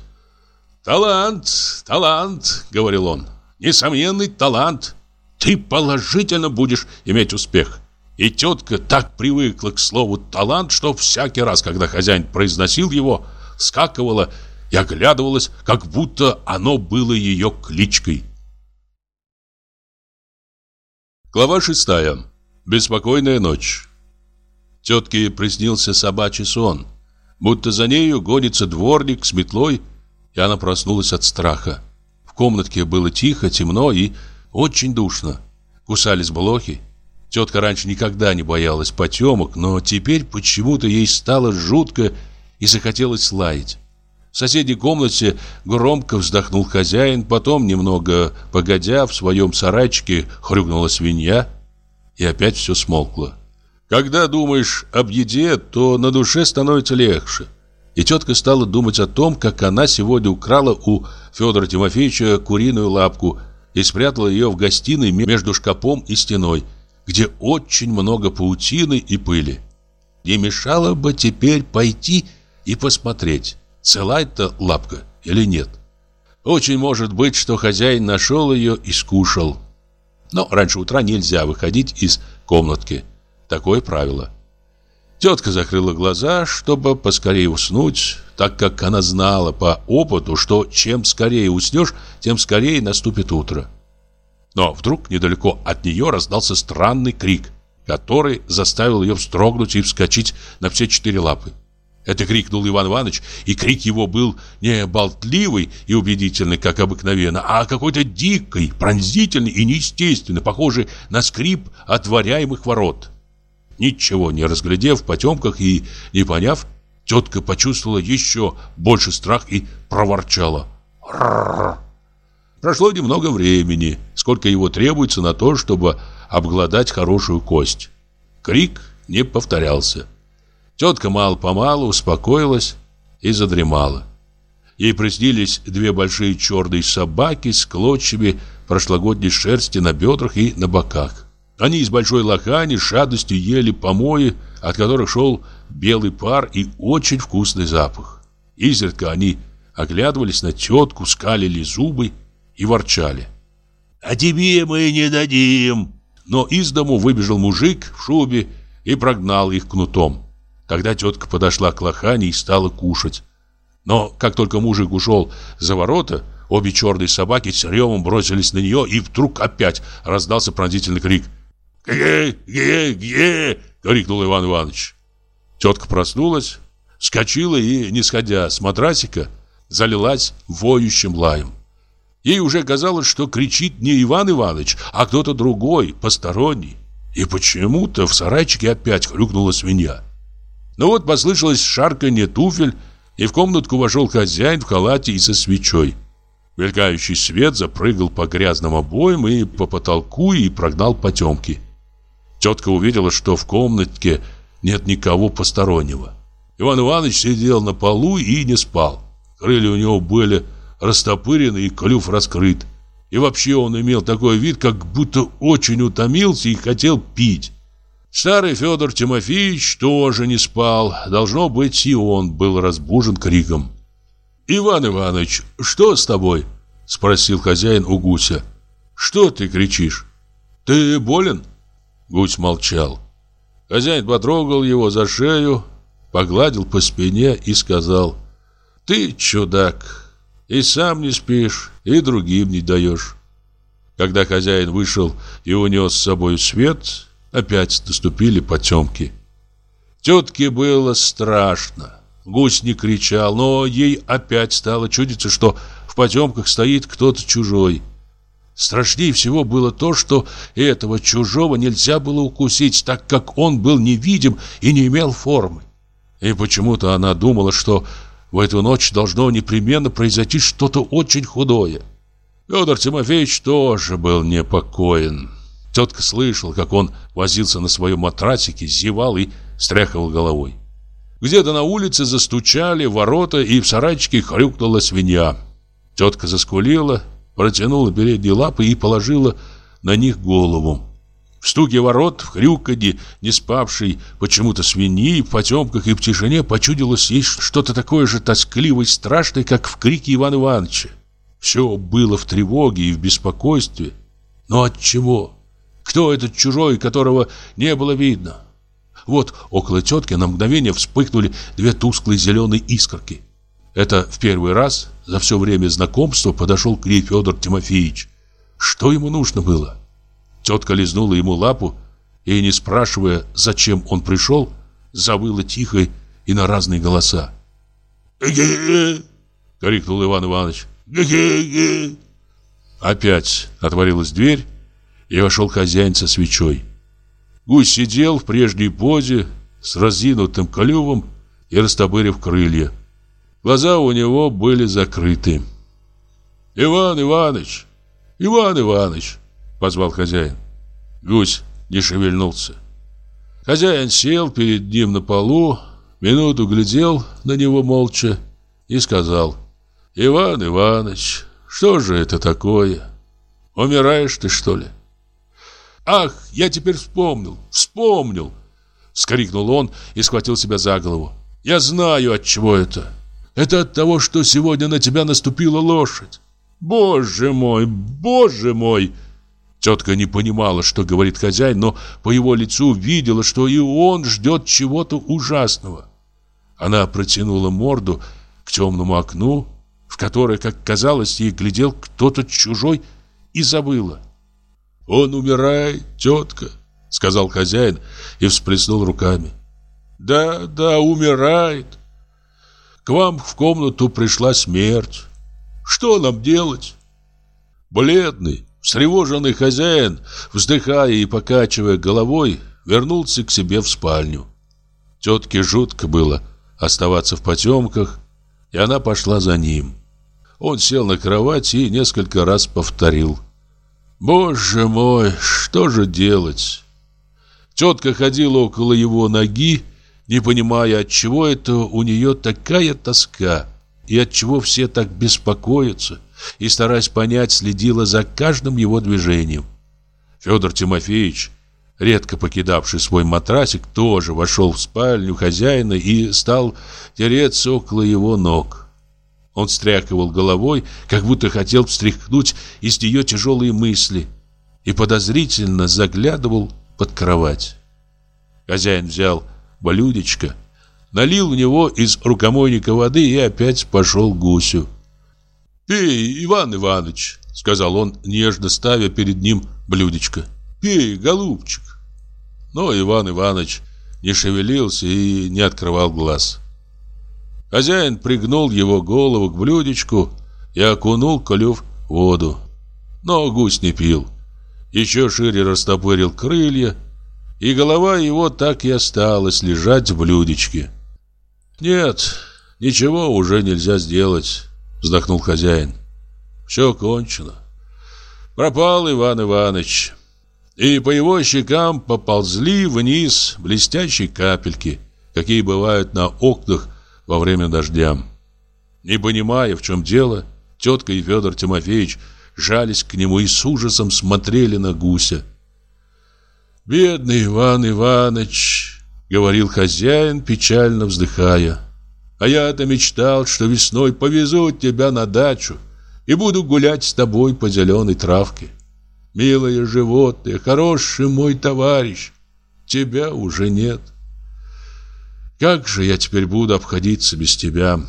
«Талант, талант», — говорил он, — «несомненный талант. Ты положительно будешь иметь успех». И тетка так привыкла к слову «талант», что всякий раз, когда хозяин произносил его, скакивала и оглядывалась, как будто оно было ее кличкой. Глава шестая. Беспокойная ночь. Тетке приснился собачий сон. Будто за нею гонится дворник с метлой, и она проснулась от страха. В комнатке было тихо, темно и очень душно. Кусались блохи. Тетка раньше никогда не боялась потемок, но теперь почему-то ей стало жутко и захотелось лаять. В соседней комнате громко вздохнул хозяин, потом, немного погодя, в своем сарайчике хрюкнула свинья, и опять все смолкло. Когда думаешь об еде, то на душе становится легче. И тетка стала думать о том, как она сегодня украла у Федора Тимофеевича куриную лапку и спрятала ее в гостиной между шкафом и стеной, где очень много паутины и пыли. Не мешало бы теперь пойти и посмотреть, цела эта лапка или нет. Очень может быть, что хозяин нашел ее и скушал. Но раньше утра нельзя выходить из комнатки. Такое правило. Тетка закрыла глаза, чтобы поскорее уснуть, так как она знала по опыту, что чем скорее уснешь, тем скорее наступит утро. Но вдруг недалеко от нее раздался странный крик, который заставил ее вздрогнуть и вскочить на все четыре лапы. Это крикнул Иван Иванович, и крик его был не болтливый и убедительный, как обыкновенно, а какой-то дикий, пронзительный и неестественный, похожий на скрип отворяемых ворот. Ничего не разглядев в потемках и не поняв, тетка почувствовала еще больше страх и проворчала. Прошло немного времени, сколько его требуется на то, чтобы обглодать хорошую кость. Крик не повторялся. Тетка мало-помалу успокоилась и задремала. Ей приснились две большие черные собаки с клочьями прошлогодней шерсти на бедрах и на боках. Они из большой лохани с жадностью ели помои, от которых шел белый пар и очень вкусный запах. Изредка они оглядывались на тетку, скалили зубы и ворчали. «А тебе мы не дадим!» Но из дому выбежал мужик в шубе и прогнал их кнутом. Тогда тетка подошла к лохане и стала кушать. Но как только мужик ушел за ворота, обе черные собаки с ревом бросились на нее, и вдруг опять раздался пронзительный крик. «Ге! Ге! Ге!» — крикнул Иван Иванович. Тетка проснулась, скочила и, не сходя с матрасика, залилась воющим лаем. Ей уже казалось, что кричит не Иван Иванович, а кто-то другой, посторонний. И почему-то в сарайчике опять хрюкнула свинья. Но ну вот послышалось шарканье туфель, и в комнатку вошел хозяин в халате и со свечой. Мелькающий свет запрыгал по грязным обоям и по потолку и прогнал потемки. Тетка увидела, что в комнатке нет никого постороннего. Иван Иванович сидел на полу и не спал. Крылья у него были растопырены и клюв раскрыт. И вообще он имел такой вид, как будто очень утомился и хотел пить. Старый Федор Тимофеевич тоже не спал. Должно быть, и он был разбужен криком. «Иван Иванович, что с тобой?» Спросил хозяин у гуся. «Что ты кричишь? Ты болен?» Гусь молчал. Хозяин потрогал его за шею, погладил по спине и сказал «Ты чудак, и сам не спишь, и другим не даешь». Когда хозяин вышел и унес с собой свет, Опять наступили потемки. Тетке было страшно. Гусь не кричал, но ей опять стало чудиться, что в потемках стоит кто-то чужой. Страшнее всего было то, что этого чужого нельзя было укусить, так как он был невидим и не имел формы. И почему-то она думала, что в эту ночь должно непременно произойти что-то очень худое. Федор Тимофеевич тоже был непокоен. Тетка слышала, как он возился на своем матрасике, зевал и стряхивал головой. Где-то на улице застучали ворота, и в сарайчике хрюкнула свинья. Тетка заскулила, протянула передние лапы и положила на них голову. В стуке ворот, в хрюканье, не спавшей почему-то свиньи, в потемках и в тишине почудилось ей что-то такое же тоскливое и страшное, как в крике Ивана Ивановича. Все было в тревоге и в беспокойстве. Но от чего? Кто этот чужой, которого не было видно? Вот около тетки на мгновение вспыхнули две тусклые зеленые искорки. Это в первый раз за все время знакомства подошел к ней Федор Тимофеевич. Что ему нужно было? Тетка лизнула ему лапу и, не спрашивая, зачем он пришел, завыла тихо и на разные голоса. «Ге-ге!» — крикнул Иван Иванович. «Ге-ге-ге!» Опять отворилась дверь, и вошел хозяин со свечой. Гусь сидел в прежней позе с разинутым клювом и растопырив крылья. Глаза у него были закрыты. «Иван Иванович! Иван Иванович!» — позвал хозяин. Гусь не шевельнулся. Хозяин сел перед ним на полу, минуту глядел на него молча и сказал, «Иван Иванович, что же это такое? Умираешь ты, что ли?» «Ах, я теперь вспомнил, вспомнил!» — скрикнул он и схватил себя за голову. «Я знаю, от чего это. Это от того, что сегодня на тебя наступила лошадь. Боже мой, боже мой!» Тетка не понимала, что говорит хозяин, но по его лицу видела, что и он ждет чего-то ужасного. Она протянула морду к темному окну, в которое, как казалось, ей глядел кто-то чужой, и забыла. «Он умирает, тетка», — сказал хозяин и всплеснул руками. «Да, да, умирает. К вам в комнату пришла смерть. Что нам делать?» Бледный, Встревоженный хозяин, вздыхая и покачивая головой, вернулся к себе в спальню. Тетке жутко было оставаться в потемках, и она пошла за ним. Он сел на кровать и несколько раз повторил. «Боже мой, что же делать?» Тетка ходила около его ноги, не понимая, от чего это у нее такая тоска и от чего все так беспокоятся и, стараясь понять, следила за каждым его движением. Федор Тимофеевич, редко покидавший свой матрасик, тоже вошел в спальню хозяина и стал тереться около его ног. Он встряхивал головой, как будто хотел встряхнуть из нее тяжелые мысли, и подозрительно заглядывал под кровать. Хозяин взял блюдечко, налил в него из рукомойника воды и опять пошел к гусю. «Пей, Иван Иванович», — сказал он, нежно ставя перед ним блюдечко. «Пей, голубчик». Но Иван Иванович не шевелился и не открывал глаз. Хозяин пригнул его голову к блюдечку и окунул клюв в воду. Но гусь не пил. Еще шире растопырил крылья, и голова его так и осталась лежать в блюдечке. Нет, ничего уже нельзя сделать вздохнул хозяин. Все кончено. Пропал Иван Иванович. И по его щекам поползли вниз блестящие капельки, какие бывают на окнах во время дождя. Не понимая, в чем дело, тетка и Федор Тимофеевич жались к нему и с ужасом смотрели на гуся. «Бедный Иван Иванович!» — говорил хозяин, печально вздыхая. А я-то мечтал, что весной повезу тебя на дачу и буду гулять с тобой по зеленой травке. Милое животное, хороший мой товарищ, тебя уже нет. Как же я теперь буду обходиться без тебя?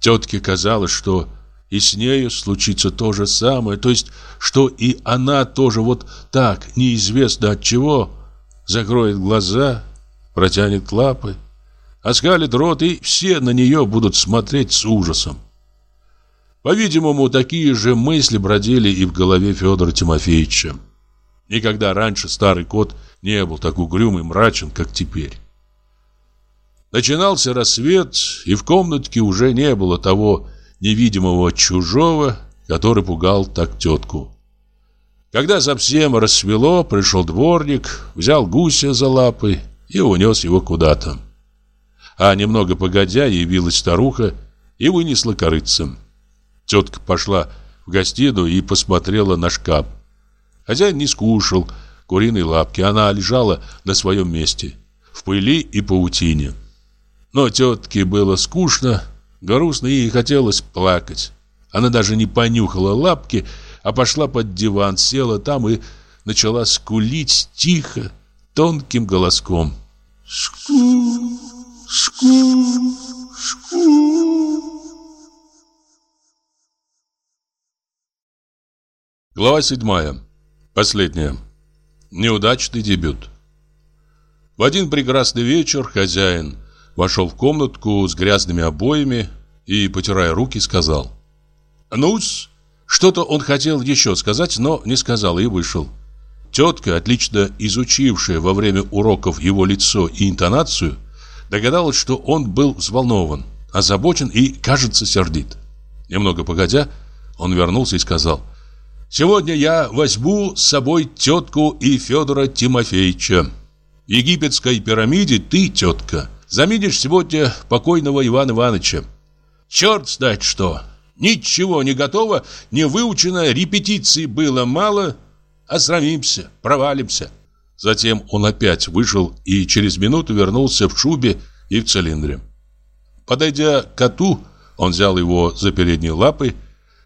Тетке казалось, что и с нею случится то же самое, то есть, что и она тоже вот так, неизвестно от чего, закроет глаза, протянет лапы оскалит рот, и все на нее будут смотреть с ужасом. По-видимому, такие же мысли бродили и в голове Федора Тимофеевича. Никогда раньше старый кот не был так угрюм и мрачен, как теперь. Начинался рассвет, и в комнатке уже не было того невидимого чужого, который пугал так тетку. Когда совсем рассвело, пришел дворник, взял гуся за лапы и унес его куда-то. А немного погодя явилась старуха и вынесла корыцем. Тетка пошла в гостиную и посмотрела на шкаф. Хозяин не скушал куриной лапки, она лежала на своем месте, в пыли и паутине. Но тетке было скучно, грустно и хотелось плакать. Она даже не понюхала лапки, а пошла под диван, села там и начала скулить тихо, тонким голоском. «Ску!» Шку, шку. Глава седьмая. Последняя. Неудачный дебют. В один прекрасный вечер хозяин вошел в комнатку с грязными обоями и, потирая руки, сказал «Ну-с». Что-то он хотел еще сказать, но не сказал и вышел. Тетка, отлично изучившая во время уроков его лицо и интонацию, Догадалась, что он был взволнован, озабочен и, кажется, сердит. Немного погодя, он вернулся и сказал «Сегодня я возьму с собой тетку и Федора Тимофеевича. В египетской пирамиде ты, тетка, заменишь сегодня покойного Ивана Ивановича. Черт знает что. Ничего не готово, не выучено, репетиции было мало. Осрамимся, провалимся. Затем он опять вышел и через минуту вернулся в шубе и в цилиндре. Подойдя к коту, он взял его за передние лапы,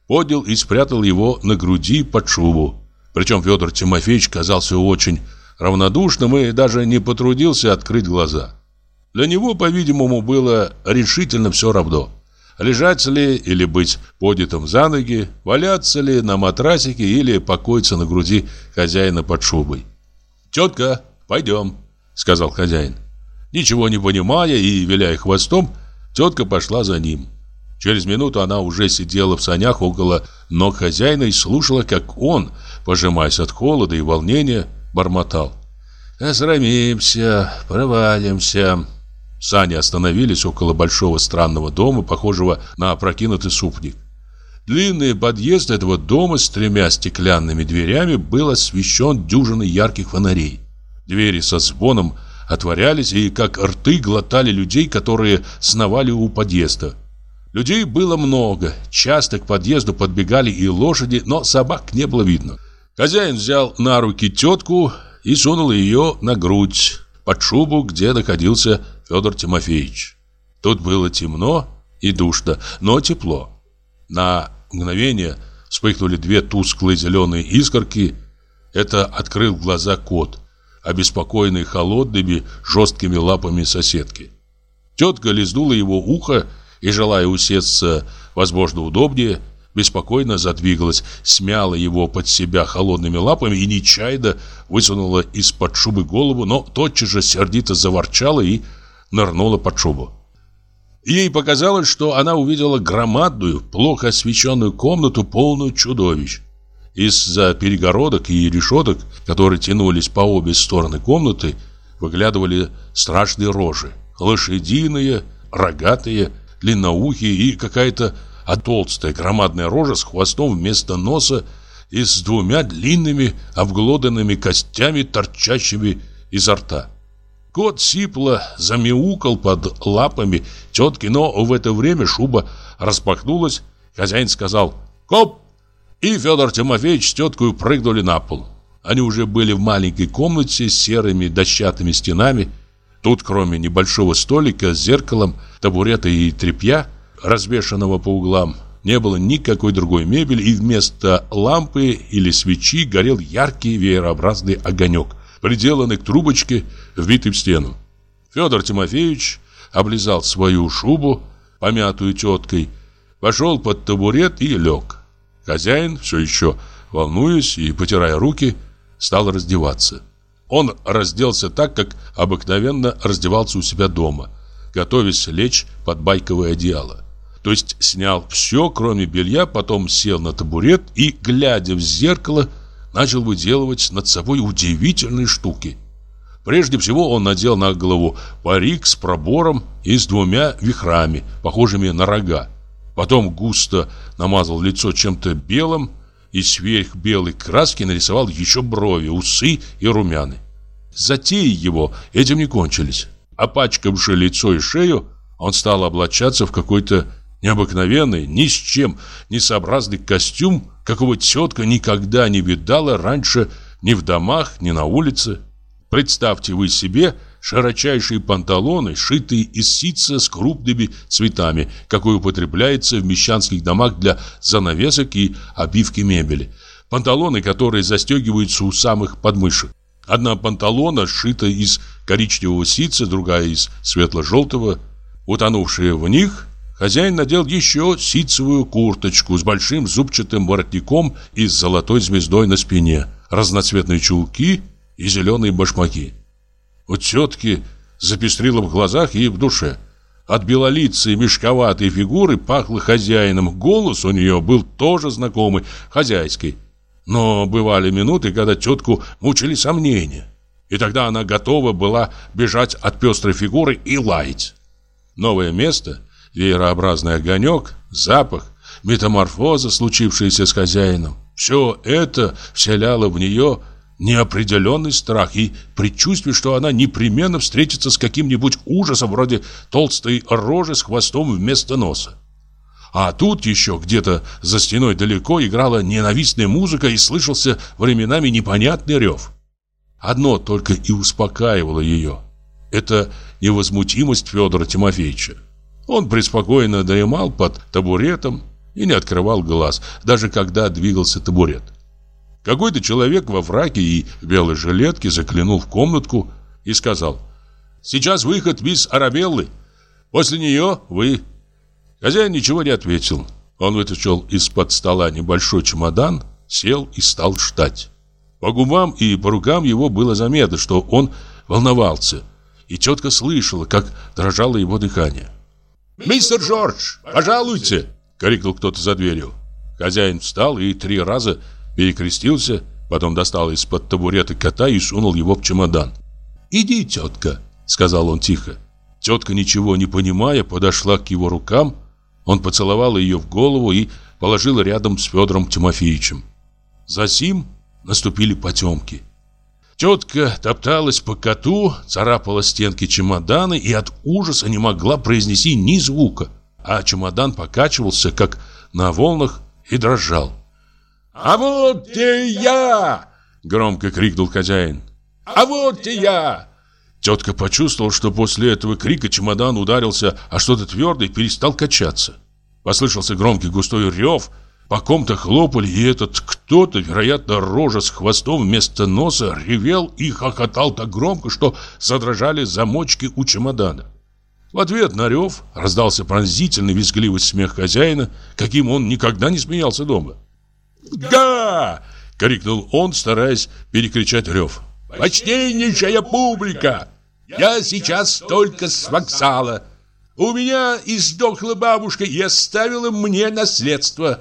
поднял и спрятал его на груди под шубу. Причем Федор Тимофеевич казался очень равнодушным и даже не потрудился открыть глаза. Для него, по-видимому, было решительно все равно. Лежать ли или быть поднятым за ноги, валяться ли на матрасике или покоиться на груди хозяина под шубой. «Тетка, пойдем», — сказал хозяин. Ничего не понимая и виляя хвостом, тетка пошла за ним. Через минуту она уже сидела в санях около ног хозяина и слушала, как он, пожимаясь от холода и волнения, бормотал. «Осрамимся, провалимся». Сани остановились около большого странного дома, похожего на опрокинутый супник. Длинный подъезд этого дома с тремя стеклянными дверями был освещен дюжиной ярких фонарей. Двери со звоном отворялись и как рты глотали людей, которые сновали у подъезда. Людей было много, часто к подъезду подбегали и лошади, но собак не было видно. Хозяин взял на руки тетку и сунул ее на грудь, под шубу, где находился Федор Тимофеевич. Тут было темно и душно, но тепло. На мгновение вспыхнули две тусклые зеленые искорки. Это открыл глаза кот, обеспокоенный холодными жесткими лапами соседки. Тетка лизнула его ухо и, желая усесться, возможно, удобнее, беспокойно задвигалась, смяла его под себя холодными лапами и нечаянно высунула из-под шубы голову, но тотчас же сердито заворчала и нырнула под шубу. Ей показалось, что она увидела громадную, плохо освещенную комнату, полную чудовищ. Из-за перегородок и решеток, которые тянулись по обе стороны комнаты, выглядывали страшные рожи. Лошадиные, рогатые, длинноухие и какая-то а толстая громадная рожа с хвостом вместо носа и с двумя длинными обглоданными костями, торчащими изо рта. Кот сипло замяукал под лапами тетки, но в это время шуба распахнулась. Хозяин сказал «Коп!» И Федор Тимофеевич с теткой прыгнули на пол. Они уже были в маленькой комнате с серыми дощатыми стенами. Тут, кроме небольшого столика с зеркалом, табурета и тряпья, развешанного по углам, не было никакой другой мебели, и вместо лампы или свечи горел яркий веерообразный огонек, приделанный к трубочке, вбитый в стену. Федор Тимофеевич облизал свою шубу, помятую теткой, пошел под табурет и лег. Хозяин, все еще волнуясь и потирая руки, стал раздеваться. Он разделся так, как обыкновенно раздевался у себя дома, готовясь лечь под байковое одеяло. То есть снял все, кроме белья, потом сел на табурет и, глядя в зеркало, начал выделывать над собой удивительные штуки. Прежде всего он надел на голову парик с пробором и с двумя вихрами, похожими на рога. Потом густо намазал лицо чем-то белым и сверх белой краски нарисовал еще брови, усы и румяны. Затеи его этим не кончились. Опачкавши лицо и шею, он стал облачаться в какой-то Необыкновенный, ни с чем не сообразный костюм, какого тетка никогда не видала раньше ни в домах, ни на улице. Представьте вы себе широчайшие панталоны, шитые из ситца с крупными цветами, какой употребляется в мещанских домах для занавесок и обивки мебели. Панталоны, которые застегиваются у самых подмышек. Одна панталона сшита из коричневого ситца, другая из светло-желтого. Утонувшие в них Хозяин надел еще ситцевую курточку с большим зубчатым воротником и с золотой звездой на спине, разноцветные чулки и зеленые башмаки. У тетки запестрило в глазах и в душе. От белолицей мешковатой фигуры пахло хозяином. Голос у нее был тоже знакомый, хозяйский. Но бывали минуты, когда тетку мучили сомнения. И тогда она готова была бежать от пестрой фигуры и лаять. Новое место — веерообразный огонек, запах, метаморфоза, случившаяся с хозяином. Все это вселяло в нее неопределенный страх и предчувствие, что она непременно встретится с каким-нибудь ужасом вроде толстой рожи с хвостом вместо носа. А тут еще где-то за стеной далеко играла ненавистная музыка и слышался временами непонятный рев. Одно только и успокаивало ее. Это невозмутимость Федора Тимофеевича. Он преспокойно дремал под табуретом и не открывал глаз, даже когда двигался табурет. Какой-то человек во фраке и белой жилетке заглянул в комнатку и сказал «Сейчас выход мисс Арабеллы. После нее вы». Хозяин ничего не ответил. Он вытащил из-под стола небольшой чемодан, сел и стал ждать. По губам и по рукам его было заметно, что он волновался, и тетка слышала, как дрожало его дыхание. «Мистер Джордж, пожалуйте!» — крикнул кто-то за дверью. Хозяин встал и три раза перекрестился, потом достал из-под табурета кота и сунул его в чемодан. «Иди, тетка», — сказал он тихо. Тетка, ничего не понимая, подошла к его рукам. Он поцеловал ее в голову и положил рядом с Федором Тимофеевичем. Засим наступили потемки. Тетка топталась по коту, царапала стенки чемодана и от ужаса не могла произнести ни звука, а чемодан покачивался, как на волнах, и дрожал. «А вот и я!» — громко крикнул хозяин. «А вот и я!» Тетка почувствовала, что после этого крика чемодан ударился, а что-то твердое перестал качаться. Послышался громкий густой рев, по ком-то хлопали, и этот кто-то, вероятно, рожа с хвостом вместо носа, ревел и хохотал так громко, что задрожали замочки у чемодана. В ответ на рев раздался пронзительный визгливый смех хозяина, каким он никогда не смеялся дома. «Га!» — крикнул он, стараясь перекричать рев. «Почтеннейшая публика! Я сейчас только с вокзала. У меня издохла бабушка и оставила мне наследство.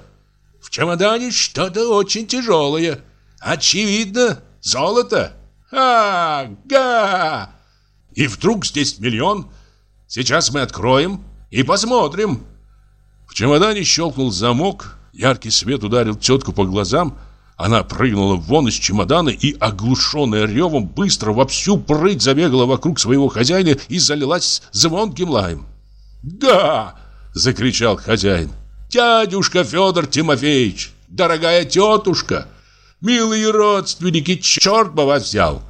В чемодане что-то очень тяжелое. Очевидно, золото. Ага! И вдруг здесь миллион. Сейчас мы откроем и посмотрим». В чемодане щелкнул замок, Яркий свет ударил тетку по глазам. Она прыгнула вон из чемодана и, оглушенная ревом, быстро во всю прыть забегала вокруг своего хозяина и залилась звонким лаем. «Да!» — закричал хозяин. «Дядюшка Федор Тимофеевич! Дорогая тетушка! Милые родственники, черт бы вас взял!»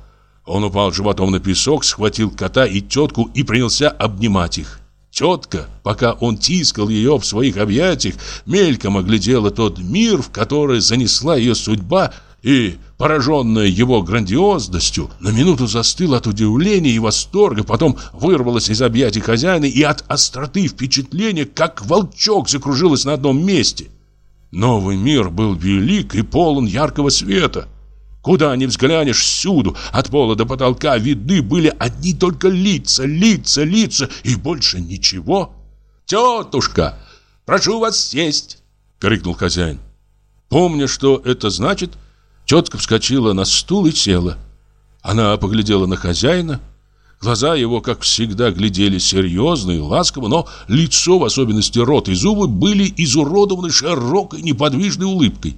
Он упал животом на песок, схватил кота и тетку и принялся обнимать их. Тетка, пока он тискал ее в своих объятиях, мельком оглядела тот мир, в который занесла ее судьба, и, пораженная его грандиозностью, на минуту застыла от удивления и восторга, потом вырвалась из объятий хозяина и от остроты впечатления, как волчок, закружилась на одном месте. Новый мир был велик и полон яркого света. Куда ни взглянешь, всюду, от пола до потолка, видны были одни только лица, лица, лица и больше ничего. «Тетушка, прошу вас сесть!» — крикнул хозяин. Помня, что это значит, тетка вскочила на стул и села. Она поглядела на хозяина. Глаза его, как всегда, глядели серьезно и ласково, но лицо, в особенности рот и зубы, были изуродованы широкой неподвижной улыбкой.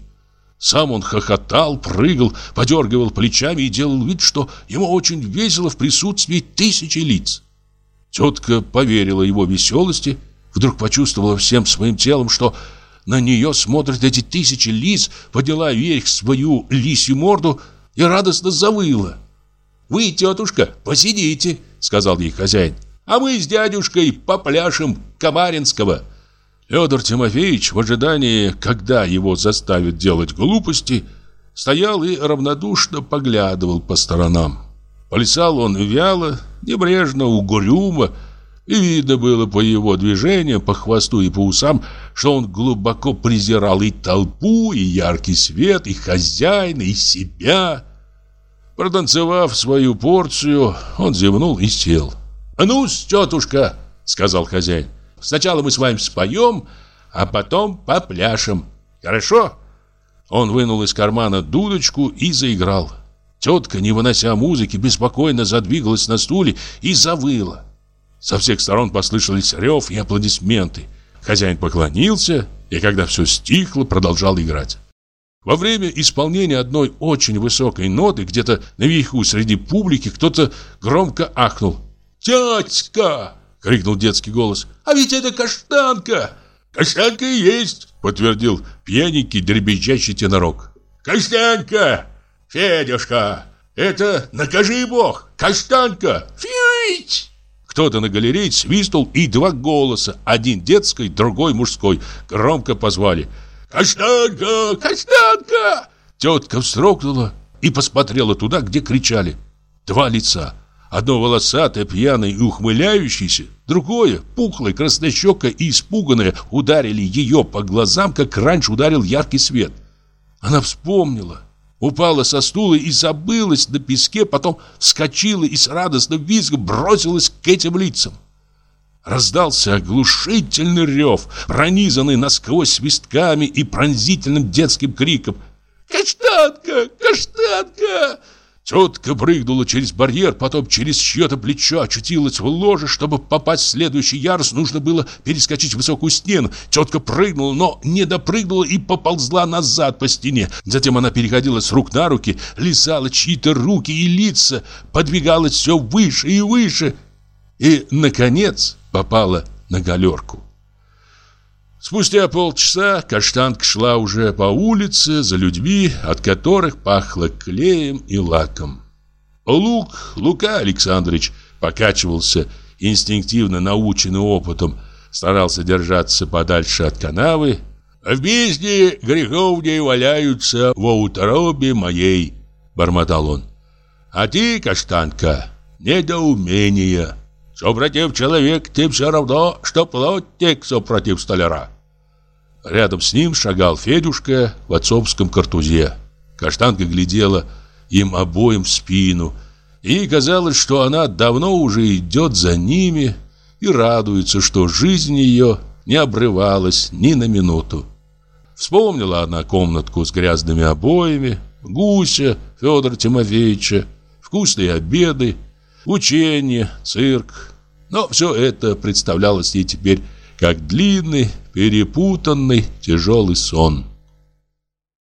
Сам он хохотал, прыгал, подергивал плечами и делал вид, что ему очень весело в присутствии тысячи лиц. Тетка поверила его веселости, вдруг почувствовала всем своим телом, что на нее смотрят эти тысячи лиц, подняла вверх свою лисью морду и радостно завыла. «Вы, тетушка, посидите», — сказал ей хозяин, «а мы с дядюшкой попляшем Камаринского». Федор Тимофеевич в ожидании, когда его заставят делать глупости, стоял и равнодушно поглядывал по сторонам. Плясал он вяло, небрежно, угрюмо, и видно было по его движениям, по хвосту и по усам, что он глубоко презирал и толпу, и яркий свет, и хозяина, и себя. Протанцевав свою порцию, он зевнул и сел. «А ну, тетушка!» — сказал хозяин. Сначала мы с вами споем, а потом попляшем. Хорошо?» Он вынул из кармана дудочку и заиграл. Тетка, не вынося музыки, беспокойно задвигалась на стуле и завыла. Со всех сторон послышались рев и аплодисменты. Хозяин поклонился, и когда все стихло, продолжал играть. Во время исполнения одной очень высокой ноты, где-то наверху среди публики, кто-то громко ахнул. «Тетька!» — крикнул детский голос. «А ведь это каштанка!» «Каштанка есть!» — подтвердил пьяненький дребезжащий тенорок. «Каштанка! Федюшка! Это накажи бог! Каштанка! Фить!» Кто-то на галерее свистнул, и два голоса, один детский, другой мужской, громко позвали «Каштанка! Каштанка!» Тетка вздрогнула и посмотрела туда, где кричали. Два лица. Одно волосатое, пьяное и ухмыляющееся, другое, пухлое, краснощекое и испуганное, ударили ее по глазам, как раньше ударил яркий свет. Она вспомнила, упала со стула и забылась на песке, потом вскочила и с радостным визгом бросилась к этим лицам. Раздался оглушительный рев, пронизанный насквозь свистками и пронзительным детским криком. «Каштанка! Каштанка!» Тетка прыгнула через барьер, потом через чье-то плечо очутилась в ложе. Чтобы попасть в следующий ярус, нужно было перескочить высокую стену. Тетка прыгнула, но не допрыгнула и поползла назад по стене. Затем она переходила с рук на руки, лизала чьи-то руки и лица, подвигалась все выше и выше. И, наконец, попала на галерку. Спустя полчаса каштанка шла уже по улице за людьми, от которых пахло клеем и лаком. Лук, Лука Александрович покачивался, инстинктивно наученный опытом, старался держаться подальше от канавы. «В бездне греховнее валяются во утробе моей», — бормотал он. «А ты, каштанка, недоумение. Супротив человек, ты все равно, что плотник супротив столяра». Рядом с ним шагал Федюшка в отцовском картузе. Каштанка глядела им обоим в спину, и казалось, что она давно уже идет за ними и радуется, что жизнь ее не обрывалась ни на минуту. Вспомнила она комнатку с грязными обоями, гуся Федора Тимофеевича, вкусные обеды, учение, цирк. Но все это представлялось ей теперь как длинный, перепутанный, тяжелый сон.